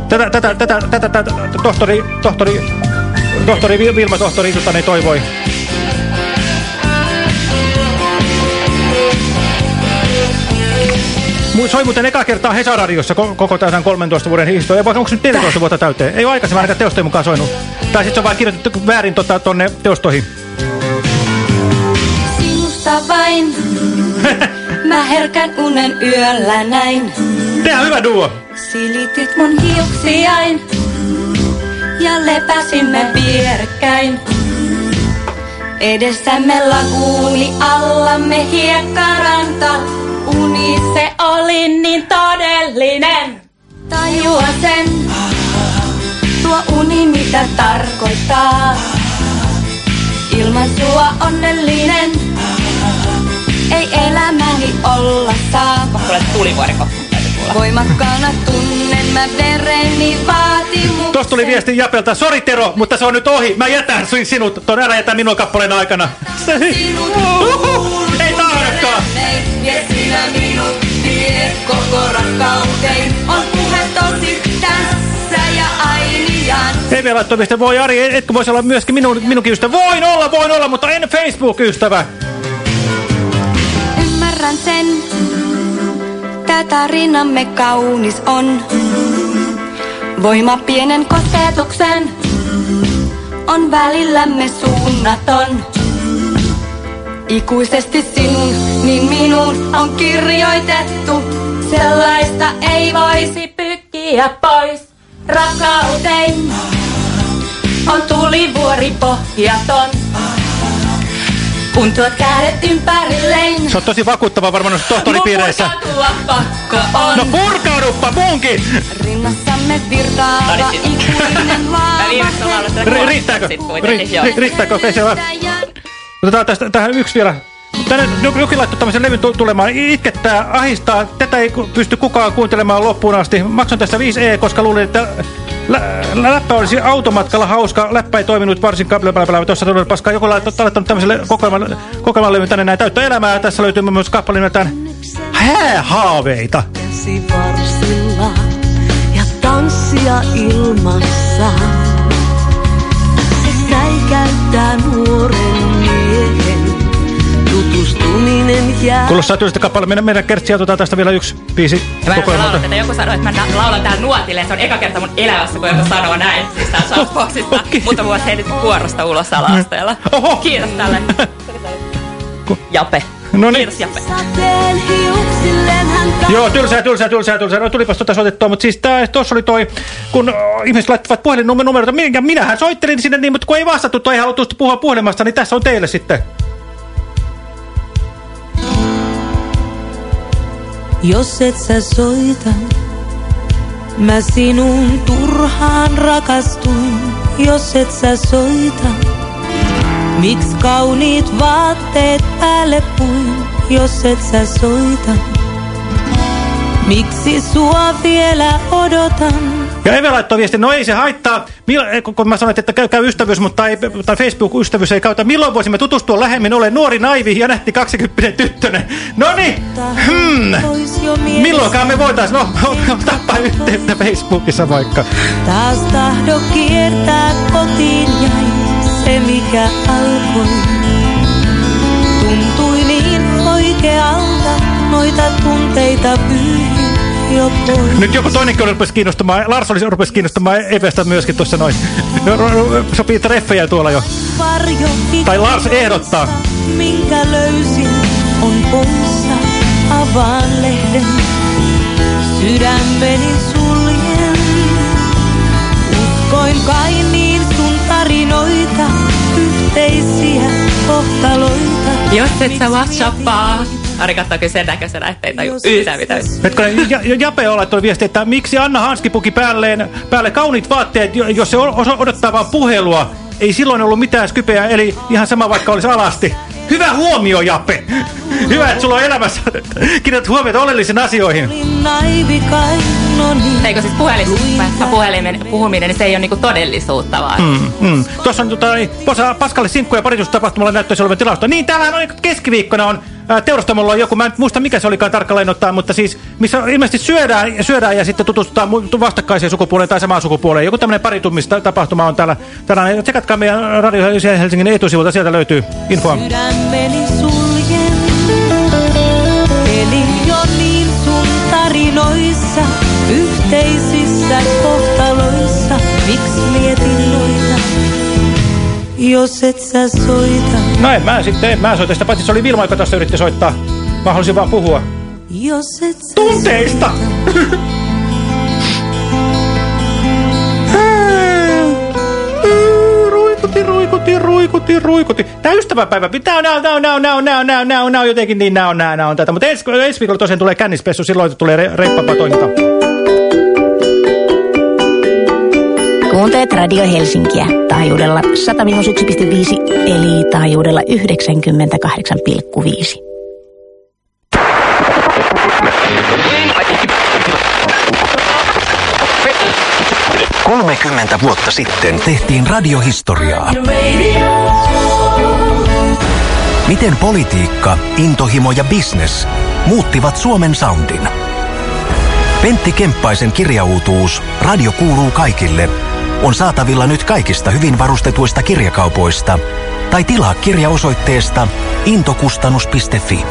Speaker 4: Tätä, tätä, tätä, tätä, tätä, tohtori, tohtori, tohtori Vil- Vilma, tohtori tota, ne toivoi. Soi muuten eka kertaa Hesaradiossa ko koko tämän 13 vuoden historia. Onko se nyt 14 vuotta täyteen? Ei ole aikaisemmin ainakaan teostojen mukaan soinut. Tai sitten se on vain kirjoitettu väärin tota, tonne teostoihin.
Speaker 16: Sinusta vain. [LAUGHS] Mä herkän unen yöllä näin.
Speaker 4: Tehdään hyvä duo.
Speaker 16: Silitit mun hiuksiain. Ja lepäsimme vierekkäin. Edessämme laguuni allamme hiekkaranta. Uni se oli niin todellinen. Tajua sen. Tuo uni mitä tarkoittaa. Ilman sua onnellinen. Ei elämäni olla saa.
Speaker 9: Kuule tulivuoriko.
Speaker 16: Voimakkaana tunnen mä vereni vaatimus.
Speaker 4: Tuosta tuli viesti Japelta. Sori Tero, mutta se on nyt ohi. Mä jätän sin- sinut. Ton älä jätä minua kappaleen aikana. Uhuh, Ei tarkkaan.
Speaker 16: Ja sinä minut vie koko rakkauteen. On puhe tosi tässä ja ainiaan.
Speaker 4: Emme laittoi viestiä. Voi Ari, etkö voisi olla myöskin minun, minunkin ystävä? Voin olla, voin olla, mutta en Facebook-ystävä.
Speaker 16: Ymmärrän sen, tää tarinamme kaunis on. Voima pienen kosketuksen on välillämme suunnaton. Ikuisesti sinun, niin minun on kirjoitettu. Sellaista ei voisi pykkiä pois. Rakkauteen on tulivuori pohjaton. Kun tuot kädet ympärilleen.
Speaker 4: Se on tosi vakuuttava varmaan noissa tohtoripiireissä.
Speaker 16: Pakko on.
Speaker 4: No purkauduppa munkin!
Speaker 16: Rinnassamme virtaava ikuinen [LAUGHS] laava.
Speaker 4: Ri riittääkö? Ri ri riittääkö? Ei se ole. Otetaan tästä, tähän yksi vielä. Tänne jokin laittoi tämmöisen levyn tu- tulemaan. Itkettää, ahistaa. Tätä ei pysty kukaan kuuntelemaan loppuun asti. Maksan tästä 5E, koska luulin, että lä lä läppä olisi automatkalla hauska. Läppä ei toiminut varsinkaan. Blablabla. Tuossa tuli paskaa. Joku laittoi laittanut tämmöiselle kokoelman, kokoelman levyn tänne näin täyttä elämää. Tässä löytyy myös kappale nimeltään Häähaaveita.
Speaker 15: ja tanssia ilmassa. Se säikäyttää nuoren tutustuminen jää.
Speaker 4: Kuulostaa tyylistä kappale. Meidän, meidän kertsiä otetaan tästä vielä yksi biisi
Speaker 9: Ja mä en laulaa tätä. Joku sanoi, että mä laulan täällä nuotille. Se on eka kerta mun elämässä, kun joku sanoo näin. Siis tää Shoutboxista. Mutta mua heitit kuorosta ulos ala-asteella. Kiitos tälle. Jape.
Speaker 4: No niin. Joo, tylsää, tylsää, tylsää, tylsää. No tulipas tota soitettua, mutta siis tää, tossa oli toi, kun oh, ihmiset laittavat puhelinnumeroita, minkä minähän soittelin sinne niin, mutta kun ei vastattu tai ei haluttu puhua puhelimasta, niin tässä on teille sitten.
Speaker 15: Jos et sä soita, mä sinun turhaan rakastuin. Jos et sä soita, miksi kauniit vaatteet päälle puin? Jos et sä soita, miksi sua vielä odotan?
Speaker 4: Ja Eve laittoi viesti, no ei se haittaa, Mil, eh, kun mä sanoin, että käy, käy ystävyys, mutta ei, tai Facebook-ystävyys ei käytä. Milloin voisimme tutustua lähemmin? Olen nuori, naivi ja nähti 20 tyttönen. No niin, hmm. milloinkaan me voitais, no, [LAUGHS] tappaa yhteyttä Facebookissa vaikka.
Speaker 15: Taas tahdo kiertää kotiin jäi se mikä alkoi. Tuntui niin oikealta, noita tunteita pois.
Speaker 4: Nyt joku toinenkin rupesi kiinnostamaan, Lars oli rupesi kiinnostamaan Evestä myöskin tuossa noin. No, Sopii treffejä tuolla jo. Tai Lars ehdottaa.
Speaker 15: minkä löysin, on poissa. Avaan lehden, sydämeni suljen. Uskoin kai niin sun tarinoita, yhteisiä kohtaloita.
Speaker 9: Jos et sä whatsappaa. Ari katsoo kyllä sen näköisenä, ettei taju yhtään mitään.
Speaker 4: Hetkonen, ja, ja Jape on laittanut viesti, että miksi Anna Hanskipuki päälleen, päälle kauniit vaatteet, jo- jos se odottaa vaan puhelua. Ei silloin ollut mitään skypeä, eli ihan sama vaikka olisi alasti. hyvä huomio, Jappe. [LAUGHS] Hyvä, että sulla on elämässä. [LAUGHS] Kiinnität huomiota oleellisiin asioihin.
Speaker 15: Niin.
Speaker 9: Eikö siis puhelimen puhuminen, niin se ei ole niinku todellisuutta vaan.
Speaker 4: Mm, mm. Tuossa on tota, niin, Paskalle sinkku ja paritustapahtumalla näyttäisi olevan tilausta. Niin, täällä on keskiviikkona on teurastamolla on joku, mä en muista mikä se olikaan tarkalleen ottaa, mutta siis missä ilmeisesti syödään, syödään ja sitten tutustutaan vastakkaiseen sukupuoleen tai samaan sukupuoleen. Joku tämmöinen paritummista tapahtuma on täällä. täällä tsekatkaa meidän Radio Helsingin etusivulta, sieltä löytyy infoa.
Speaker 15: Sydämeni suljen. Jo niin sun tarinoissa, yhteisissä kohtaloissa. Jos et sä soita?
Speaker 4: No en mä sitten, en mä soita sitä, paitsi se oli Vilma, joka tuossa yritti soittaa. Mä halusin vaan puhua.
Speaker 15: Jos et sä
Speaker 4: Tunteista! Ruikuti, ruikuti, ruikuti, ruikuti. Tää ystäväpäivä, tää on, nää on, nää on, nää on, nää on, nää on, nää on, nää on, nää on jotenkin niin, nää on, nää, nää on tätä. Mutta ensi, ensi viikolla tosiaan tulee kännispessu, silloin tulee re, reippapaa toiminta.
Speaker 10: Kuuntelet Radio Helsinkiä taajuudella 101,5 eli taajuudella 98,5.
Speaker 18: 30 vuotta sitten tehtiin radiohistoriaa. Miten politiikka, intohimo ja business muuttivat Suomen soundin? Pentti Kemppaisen kirjautuus Radio kuuluu kaikille on saatavilla nyt kaikista hyvin varustetuista kirjakaupoista tai tilaa kirja osoitteesta intokustannus.fi.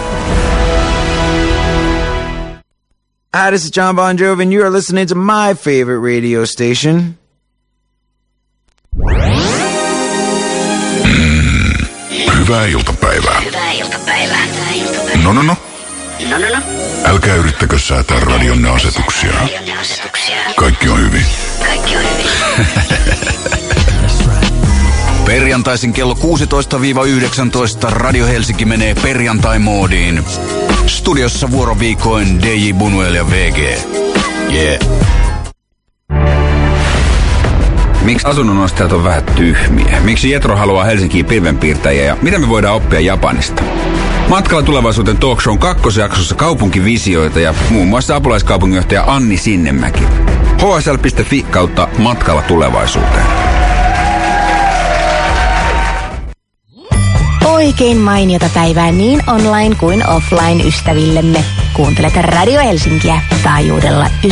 Speaker 19: Hi, this is John Bon Jovi, and you are listening to my favorite radio station.
Speaker 11: Hyvää iltapäivää.
Speaker 16: Hyvää iltapäivää.
Speaker 11: No, no, no. Älkää yrittäkö säätää radionne asetuksia. Kaikki on hyvin.
Speaker 16: Kaikki on hyvin. [LAUGHS]
Speaker 20: Perjantaisin kello 16-19 Radio Helsinki menee perjantai-moodiin. Studiossa vuoroviikoin DJ Bunuel ja VG. Yeah.
Speaker 21: Miksi asunnonostajat on vähän tyhmiä? Miksi Jetro haluaa Helsinkiin pilvenpiirtäjiä ja mitä me voidaan oppia Japanista? Matkalla tulevaisuuteen talk show kakkosjaksossa kaupunkivisioita ja muun muassa apulaiskaupunginjohtaja Anni Sinnemäki. hsl.fi kautta matkalla tulevaisuuteen.
Speaker 10: Oikein mainiota päivää niin online kuin offline ystävillemme. Kuuntelet Radio Helsinkiä taajuudella 98,5.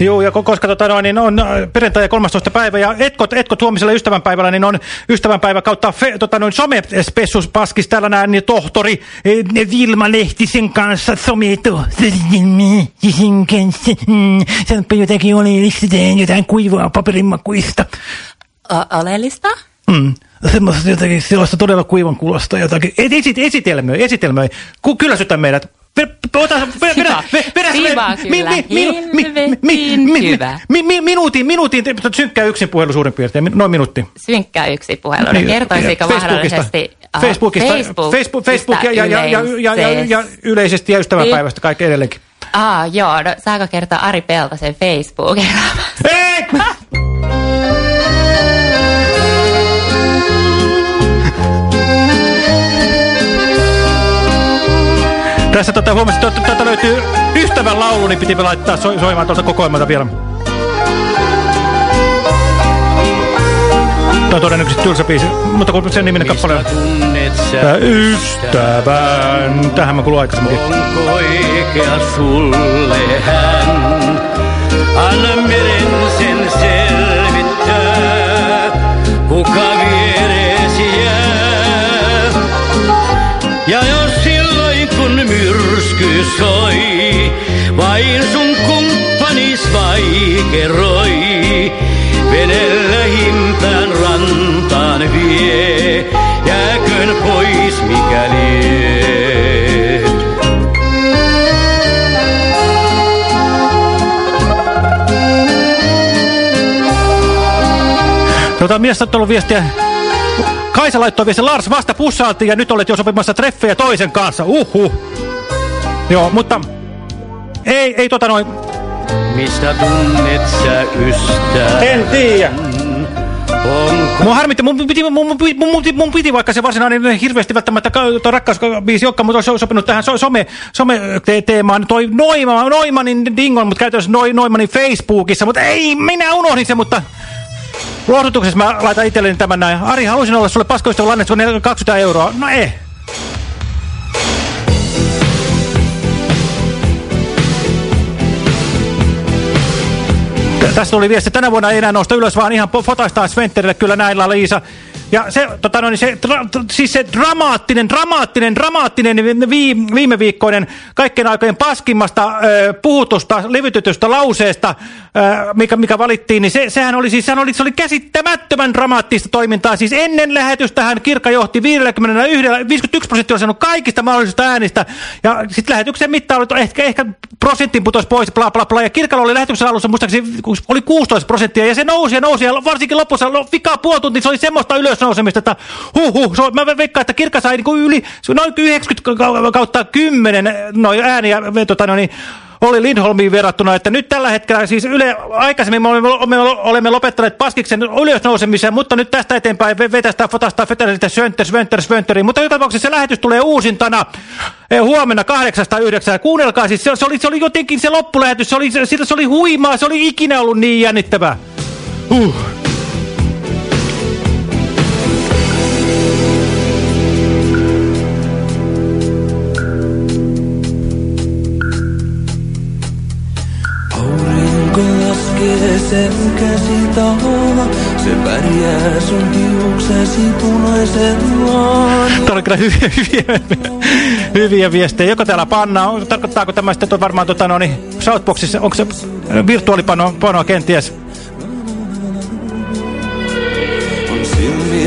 Speaker 4: Joo, ja ko- koska tota, no, niin on äh, perjantai ja 13. päivä, ja etkot, etkot huomisella ystävänpäivällä, niin on ystävänpäivä kautta fe, tota, noin somespessus paskis täällä näin, niin tohtori eh, Vilma Lehtisen kanssa someto. Sen kanssa. Mm, Sanoppa jotakin oleellista, jotain kuivaa paperimakuista.
Speaker 9: O- oleellista?
Speaker 4: Mm. Semmoista jotakin, sellaista todella kuivan kuulosta jotakin. Et, esit, esitelmöi, esitelmöi. Ku, kyllästytä meidät. Minuutin, minuutin, synkkää yksin puhelu suurin piirtein, noin minuutti.
Speaker 9: synkkää yksi puhelu,
Speaker 4: niin
Speaker 9: kertoisiko mahdollisesti
Speaker 4: Facebookista,
Speaker 9: Facebook,
Speaker 4: Facebook ja, ja, ja, ja, ja, ja yleisesti ja ystävänpäivästä kaikki edelleenkin.
Speaker 9: ah joo, no, saako kertoa Ari Peltasen Facebookin?
Speaker 4: Ei! Tässä tota, huomasin, että tuota löytyy ystävän laulu, niin piti laittaa so soimaan tuolta kokoelmalta vielä. Tämä on todennäköisesti tylsä biisi, mutta kun sen niminen kappale on. Ystävän. Tähän mä kuulun aikaisemminkin.
Speaker 3: Onko oikea sulle hän? Anna meren sen selvittää, vain sun kumppanis vaikeroi, vene lähimpään rantaan vie, jääköön pois mikäli
Speaker 4: Tota, mies on tullut viestiä. Kaisa laittoi viestiä, Lars vasta pussailtiin ja nyt olet jo sopimassa treffejä toisen kanssa. Uhu. Joo, mutta ei, ei tota noin.
Speaker 3: Mistä tunnet sä ystävän?
Speaker 4: En tiedä. Mua harmitti, mun piti, mun, mun, mun, mun, mun piti vaikka se varsinainen hirveästi välttämättä tuo rakkausbiisi olekaan, mutta olisi sopinut tähän so, some, some te teemaan toi Noima, Noimanin dingon, mutta käytännössä Noi, Noimanin Facebookissa, mutta ei, minä unohdin sen, mutta lohdutuksessa mä laitan itselleni tämän näin. Ari, haluaisin olla sulle paskoista lannettu 20 euroa. No ei. Tästä oli viesti, tänä vuonna ei enää nousta ylös, vaan ihan fotaistaan Sventerille kyllä näillä Liisa. Ja se, tota no, niin se, dra, siis se dramaattinen, dramaattinen, dramaattinen vi, viime viikkoinen kaikkien aikojen paskimmasta äh, puhutusta, levytetystä lauseesta, äh, mikä, mikä valittiin, niin se, sehän oli siis, sehän oli, se oli käsittämättömän dramaattista toimintaa. Siis ennen lähetystähän Kirkka johti 51, 51 prosenttia oli saanut kaikista mahdollisista äänistä. Ja sitten lähetyksen mittaan oli ehkä, ehkä prosentin putosi pois, bla bla bla. Ja Kirkalla oli lähetyksen alussa muistaakseni oli 16 prosenttia. Ja se nousi ja nousi ja varsinkin lopussa, no, vikaa puoli tuntia, se oli semmoista ylös nousemista, että huh huh, so, mä veikkaan, että Kirkka sai niin yli noin 90 kautta 10 noin ääniä, tota, no niin, oli Lindholmiin verrattuna, että nyt tällä hetkellä, siis yle, aikaisemmin me olemme, me olemme lopettaneet Paskiksen ylösnousemisen, mutta nyt tästä eteenpäin vetästään, fotastaa, fetästä, sönter, svönter, svönteriin. Mutta joka tapauksessa se lähetys tulee uusintana eh, huomenna 8.9. Kuunnelkaa, siis se, se, oli, se oli jotenkin se loppulähetys, se oli, se, se oli huimaa, se oli ikinä ollut niin jännittävää. Uh.
Speaker 17: Laskee sen käsitahona, se pärjää sun hiuksesi punaisen maan.
Speaker 4: Täällä on kyllä hyviä, hyviä, hyviä viestejä. Joko täällä pannaa, tarkoittaako tämä sitten on varmaan tota, no, niin, Southboxissa, onko se virtuaalipanoa kenties?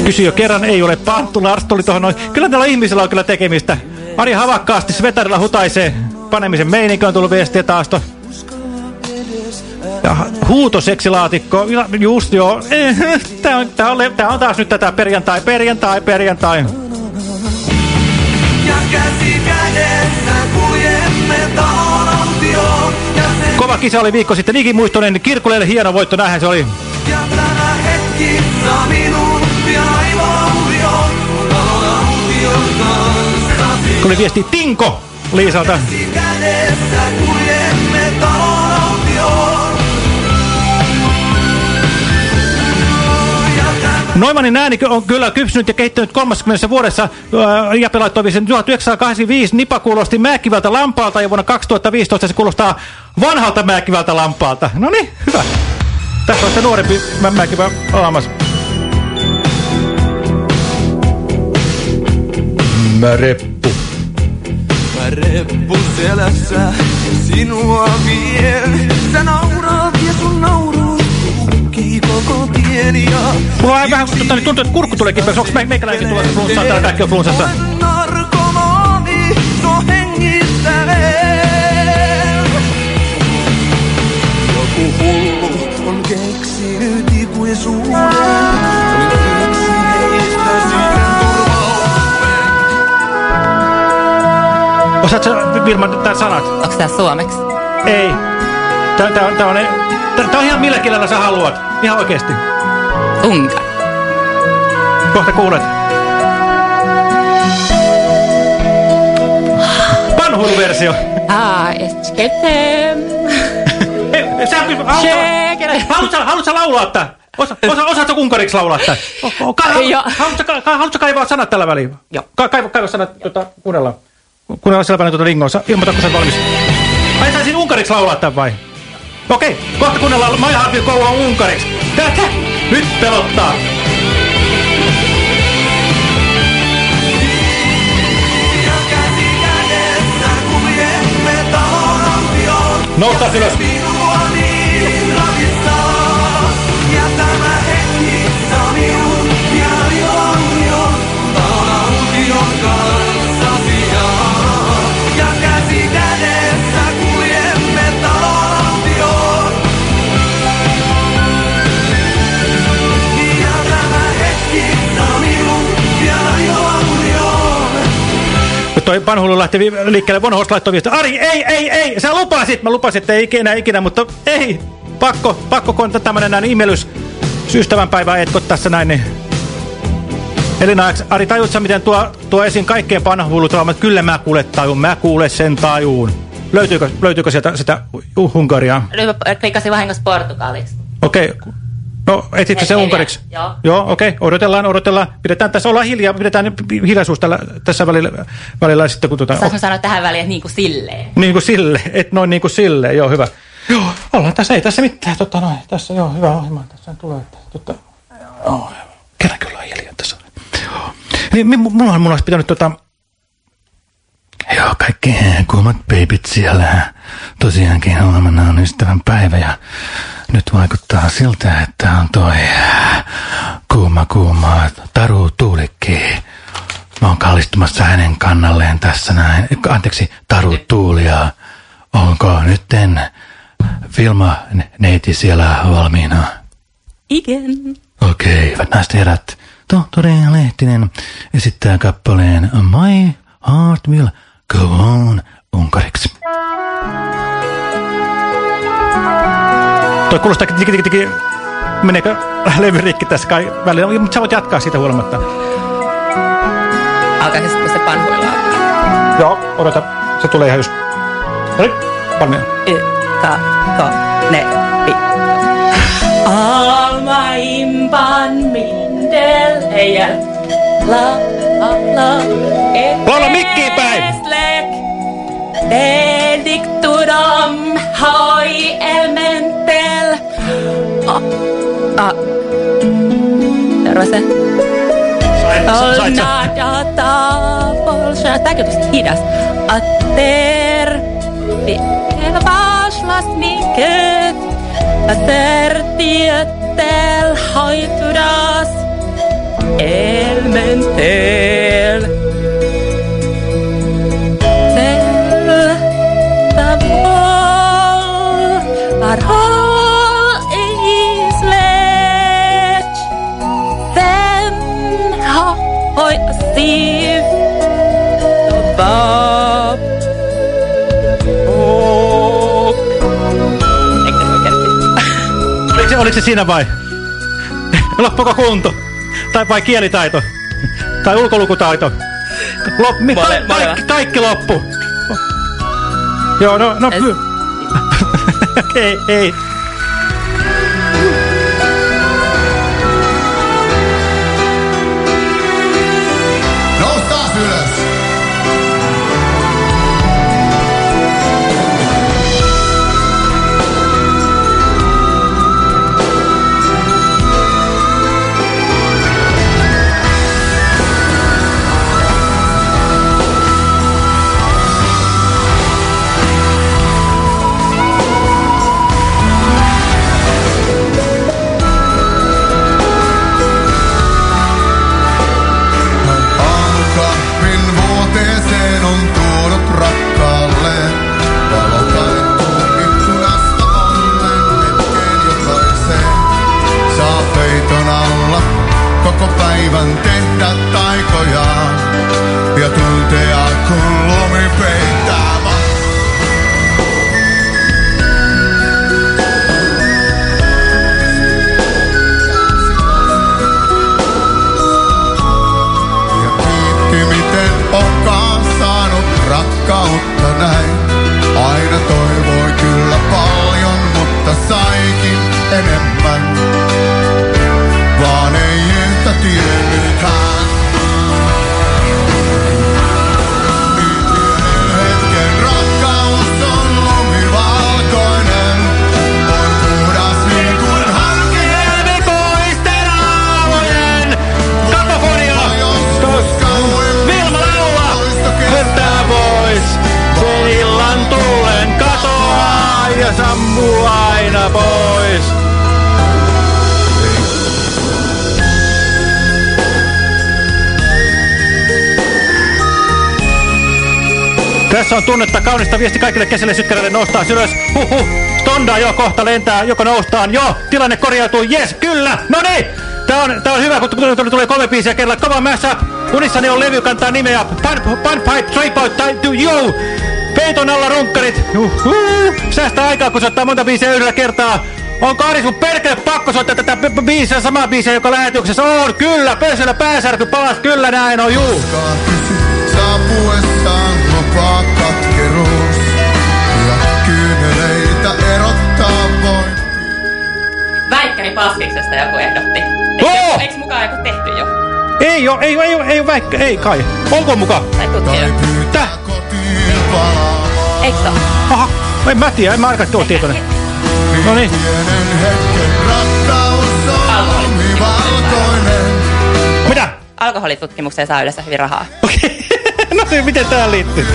Speaker 4: Kysy jo kerran, ei ole panttu, Lars tuli tuohon noin. Kyllä täällä ihmisillä on kyllä tekemistä. Ari havakkaasti Svetarilla hutaisee. Panemisen meininki on tullut viestiä taas to. Ja huutoseksilaatikko, just joo. Tää on, tää, on, tää on taas nyt tätä perjantai, perjantai, perjantai.
Speaker 17: Ja käsi kädessä kuljemme talanautioon. Ja se
Speaker 4: Kova kisa oli viikko sitten ikimuistoinen Kirkuleille hieno voitto, näinhän se oli.
Speaker 17: ja hetki saa kanssasi.
Speaker 4: Tuli viesti Tinko Liisalta.
Speaker 17: Kädessä
Speaker 4: Noimanin ääni on kyllä kypsynyt ja kehittynyt 30 vuodessa. Ää, Jape laittoi sen 1985 Nipa kuulosti määkivältä lampaalta ja vuonna 2015 se kuulostaa vanhalta määkivältä lampaalta. No niin, hyvä. Tässä on se nuorempi mä määkivä olemassa. Mä reppu.
Speaker 17: Mä reppu selässä sinua vien. Sä nauraat
Speaker 4: Mulla on vähän tota, niin tuntuu, että kurkku tulee kipeäksi. Onko me, meikäläinenkin tulossa flunssaa? Täällä kaikki on flunssassa.
Speaker 17: narkomaani so hengittävee. Joku hullu on keksinyt ikuisuuden. Olin yksi heistä siihen
Speaker 4: Osaatko sä, Vilma, tää sanat?
Speaker 9: Onko tää suomeksi?
Speaker 4: Ei. Tää, tää, on, tää, on, tää, on ihan millä kielellä sä haluat. Ihan oikeesti.
Speaker 9: Unka.
Speaker 4: Kohta kuulet. Vanhuiluversio.
Speaker 9: Ah,
Speaker 4: Sä, haluatko, haluatko laulaa tää? Osa, osa, osaatko kunkariksi laulaa tää? Haluatko, ka- ka- haluatko kaivaa sanat tällä väliin?
Speaker 9: Joo.
Speaker 4: Ka kaiva, kaiva sanat, tota, kuunnellaan. Kuunnellaan siellä päin tuota lingoa. Ilmoita, kun sä valmis. Ai saisin unkariksi laulaa tän vai? Okei, kohta kuunnellaan My Heart Will Go On unkariksi. Tätä! Nyt pelottaa. Noustaan ylös. Nyt toi Vanhulu lähti liikkeelle, Vonhos laittoi viestiä. Ari, ei, ei, ei, sä lupasit. Mä lupasin, että ei ikinä, ikinä, mutta ei. Pakko, pakko, on tämmönen näin imelys ystävänpäivää etkot tässä näin, niin Elina, Ari, tajutko miten tuo, tuo esiin kaikkein panhuilut Kyllä mä kuule tajun, mä kuule sen tajuun. Löytyykö, löytyykö sieltä sitä Unkaria?
Speaker 9: Nyt mä klikkasin vahingossa portugaliksi.
Speaker 4: Okei. Okay. No, etsitkö se unkariksi?
Speaker 9: Joo.
Speaker 4: Joo, okei. Okay. Odotellaan, odotellaan. Pidetään tässä, ollaan hiljaa, pidetään hiljaisuus tällä, tässä välillä, välillä sitten kun tuota...
Speaker 9: Saanko oh. sanoa tähän väliin, että niin kuin silleen?
Speaker 4: Niin kuin silleen, et noin niin kuin silleen, joo, hyvä. Joo, ollaan tässä, ei tässä mitään, totta noin, tässä, joo, hyvä ohjelma, tässä tulee, totta, joo, kerran kyllä on hiljaa tässä. Joo. Niin, mulla, mulla olisi pitänyt tota, Joo, kaikki kuumat peipit siellä. Tosiaankin huomenna on ystävän päivä ja nyt vaikuttaa siltä, että on toi kuuma kuuma taru tuulikki. Mä oon kallistumassa hänen kannalleen tässä näin. Anteeksi, taru tuulia. Onko nytten Filma neiti siellä valmiina?
Speaker 9: Igen.
Speaker 4: Okei, okay, hyvät naiset herrat. Tohtori Lehtinen esittää kappaleen My Heart Will Go On unkariksi. Toi kuulostaa tiki tiki tiki. Meneekö levy rikki tässä kai välillä? Mutta sä voit jatkaa siitä huolimatta.
Speaker 9: Alkaa se sitten se panhuilaa.
Speaker 4: Joo, odota. Se tulee ihan just. Hei, valmiina.
Speaker 9: Yka, ko, ne, pi. Alma impan mindel heijäl. La, la, la.
Speaker 4: Laula mikkiin päin!
Speaker 9: Dedicturam hoi ah. Terve se.
Speaker 4: Sait sä?
Speaker 9: Tääkin on hidas. Ater. Vaslas miket. Ater tiettel. Elementel.
Speaker 4: Oliko se, siinä vai? Loppuko kunto? Tai vai kielitaito? Tai ulkolukutaito? Lop, mi, ka, kaikki, kaikki loppu. Joo, no, no [LAUGHS] ei, ei. Tässä on tunnetta kaunista viesti kaikille kesälle sykkäreille noustaan ylös. Huhhuh, stondaa jo kohta lentää, joko noustaan. Joo, tilanne korjautuu, yes, kyllä, no niin. Tää on, tää on hyvä, kun tulee, kolme biisiä kerralla. Kova mashup. Unissani on levy, kantaa nimeä. Pun, pun pipe, trip out, time to you. Peiton alla runkkarit. Uhuh. Säästää aikaa, kun se ottaa monta biisiä yhdellä kertaa. Onko Ari sun perkele pakko soittaa tätä bi- bi- biisiä, samaa biisiä, joka lähetyksessä on? Kyllä, pöysillä pääsärky palas, kyllä näin on, juu.
Speaker 5: Saapuessaan lopaa katkeruus ja kyyneleitä erottaa voi.
Speaker 9: Väikkäri Paskiksesta joku ehdotti. Eikö, eikö mukaan joku tehty jo?
Speaker 4: Ei oo, ei oo, ei oo, ei oo väikkä, ei kai. Onko muka?
Speaker 9: Tai tutkijo?
Speaker 4: Tää?
Speaker 9: Eikö se ole?
Speaker 4: Aha, en mä tiedä, en mä ainakaan tuo tietoinen. No niin. Mitä?
Speaker 9: Alkoholitutkimukseen saa yleensä hyvin rahaa. [LAUGHS]
Speaker 4: No niin, miten tää liittyy?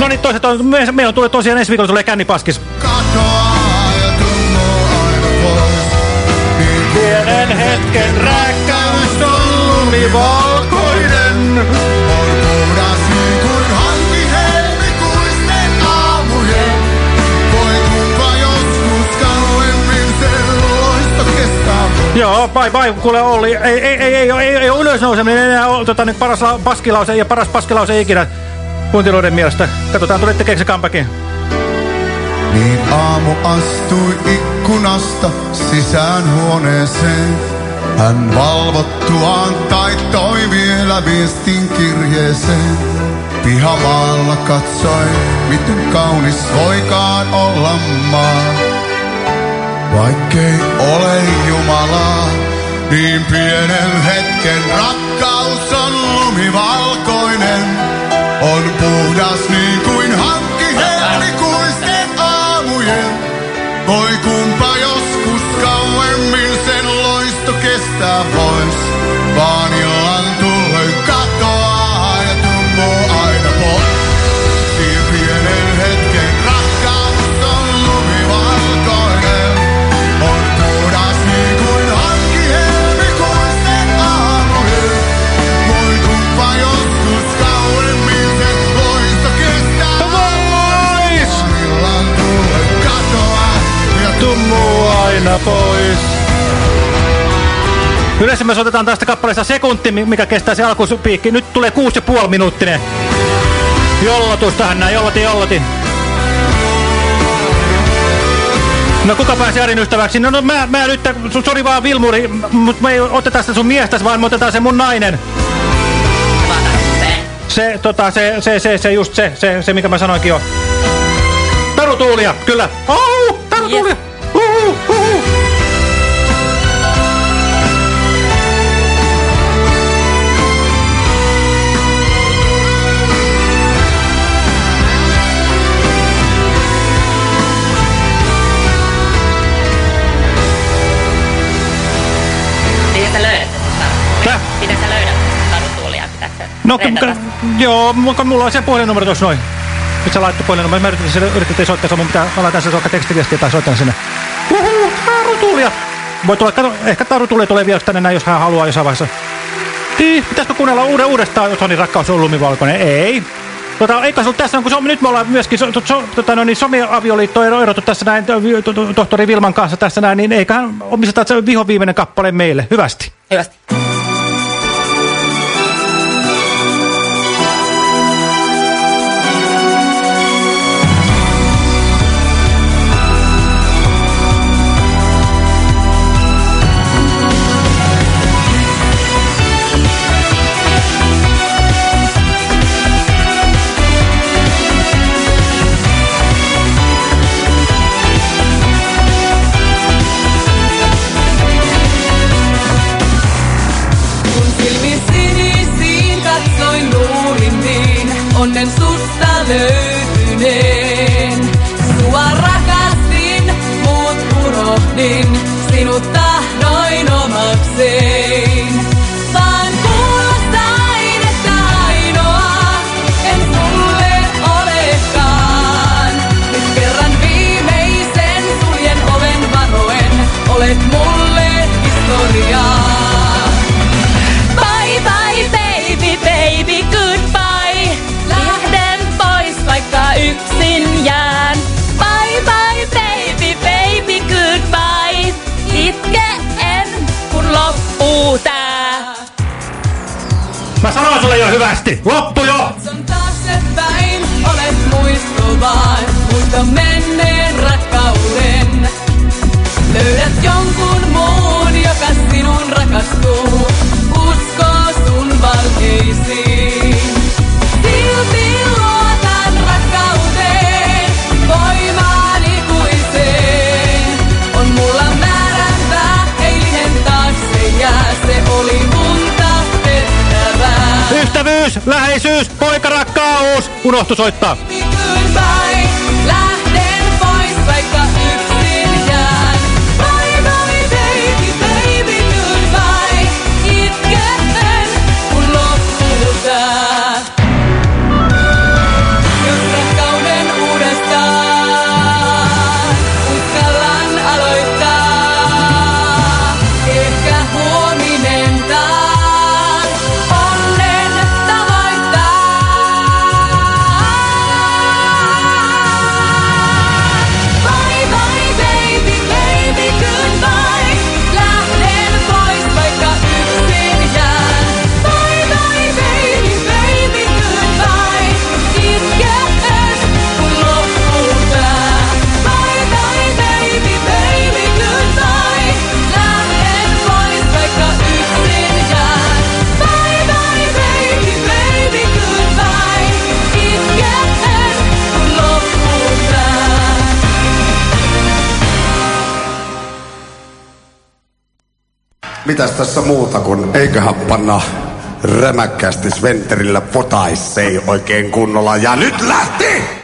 Speaker 4: No niin, toiset on, me, meillä on tulee tosiaan ensi viikolla tulee kännipaskis. Pienen hetken rääkkäys on lumivalkoinen. Joo, bye bye, kuule Olli. Ei, ei, ei, ei, ei, ei ole ylösnouseminen enää ole, tota, nyt paras la- paskilause ja paras paskilause ikinä kuntiluiden mielestä. Katsotaan, tulee tekeekö se comebackin.
Speaker 5: Niin aamu astui ikkunasta sisään huoneeseen. Hän valvottuaan taittoi vielä viestin kirjeeseen. Pihamaalla katsoi, miten kaunis voikaan olla maa. Vaikkei ole Jumalaa, niin pienen hetken rakkaus on lumivalkoinen. On puhdas niin kuin hankki helmikuisten aamujen. Voi kumpa joskus kauemmin sen loisto kestää vois. Pois.
Speaker 4: Yleensä me soitetaan tästä kappaleesta sekunti, mi- mikä kestää se alkupiikki. Nyt tulee kuusi ja puoli minuuttinen. Jollotus tähän näin, jollotin, jollotin. No kuka pääsi Arin ystäväksi? No, no mä, mä nyt, sori vaan Vilmuri, mutta me ei oteta sitä sun miestäsi, vaan me otetaan se mun nainen. Se, tota, se, se, se, se, just se, se, se, mikä mä sanoinkin jo. Tarutuulia, kyllä. Oh, tarutuulia. Uhu, No, joo, mulla mulla on se puhelinnumero tuossa noin. Nyt sä laittoi puhelinnumero. Mä yritin, yritettiin soittaa, se on mun pitää, mä laitan sen vaikka tekstiviestiä tai soitan sinne. Uhu, tarutuulia. Voi tulla, kato, ehkä tarutuulia tulee vielä tänne näin, jos hän haluaa jossain vaiheessa. Tii, pitäisikö kuunnella uuden, uudestaan, jos on niin rakkaus on lumivalkoinen? Ei. Tota, eikä sulla tässä, kun so, nyt me ollaan myöskin so, so, tota, no, niin somi-avioliitto erottu tässä näin, to, to, to, tohtori Vilman kanssa tässä näin, niin eiköhän omistetaan se vihoviimeinen kappale meille. Hyvästi.
Speaker 9: Hyvästi.
Speaker 4: Mä
Speaker 15: unohtu soittaa.
Speaker 5: Mitäs tässä muuta kuin eiköhän panna rämäkkästi Sventerillä potaissei oikein kunnolla. Ja nyt lähti!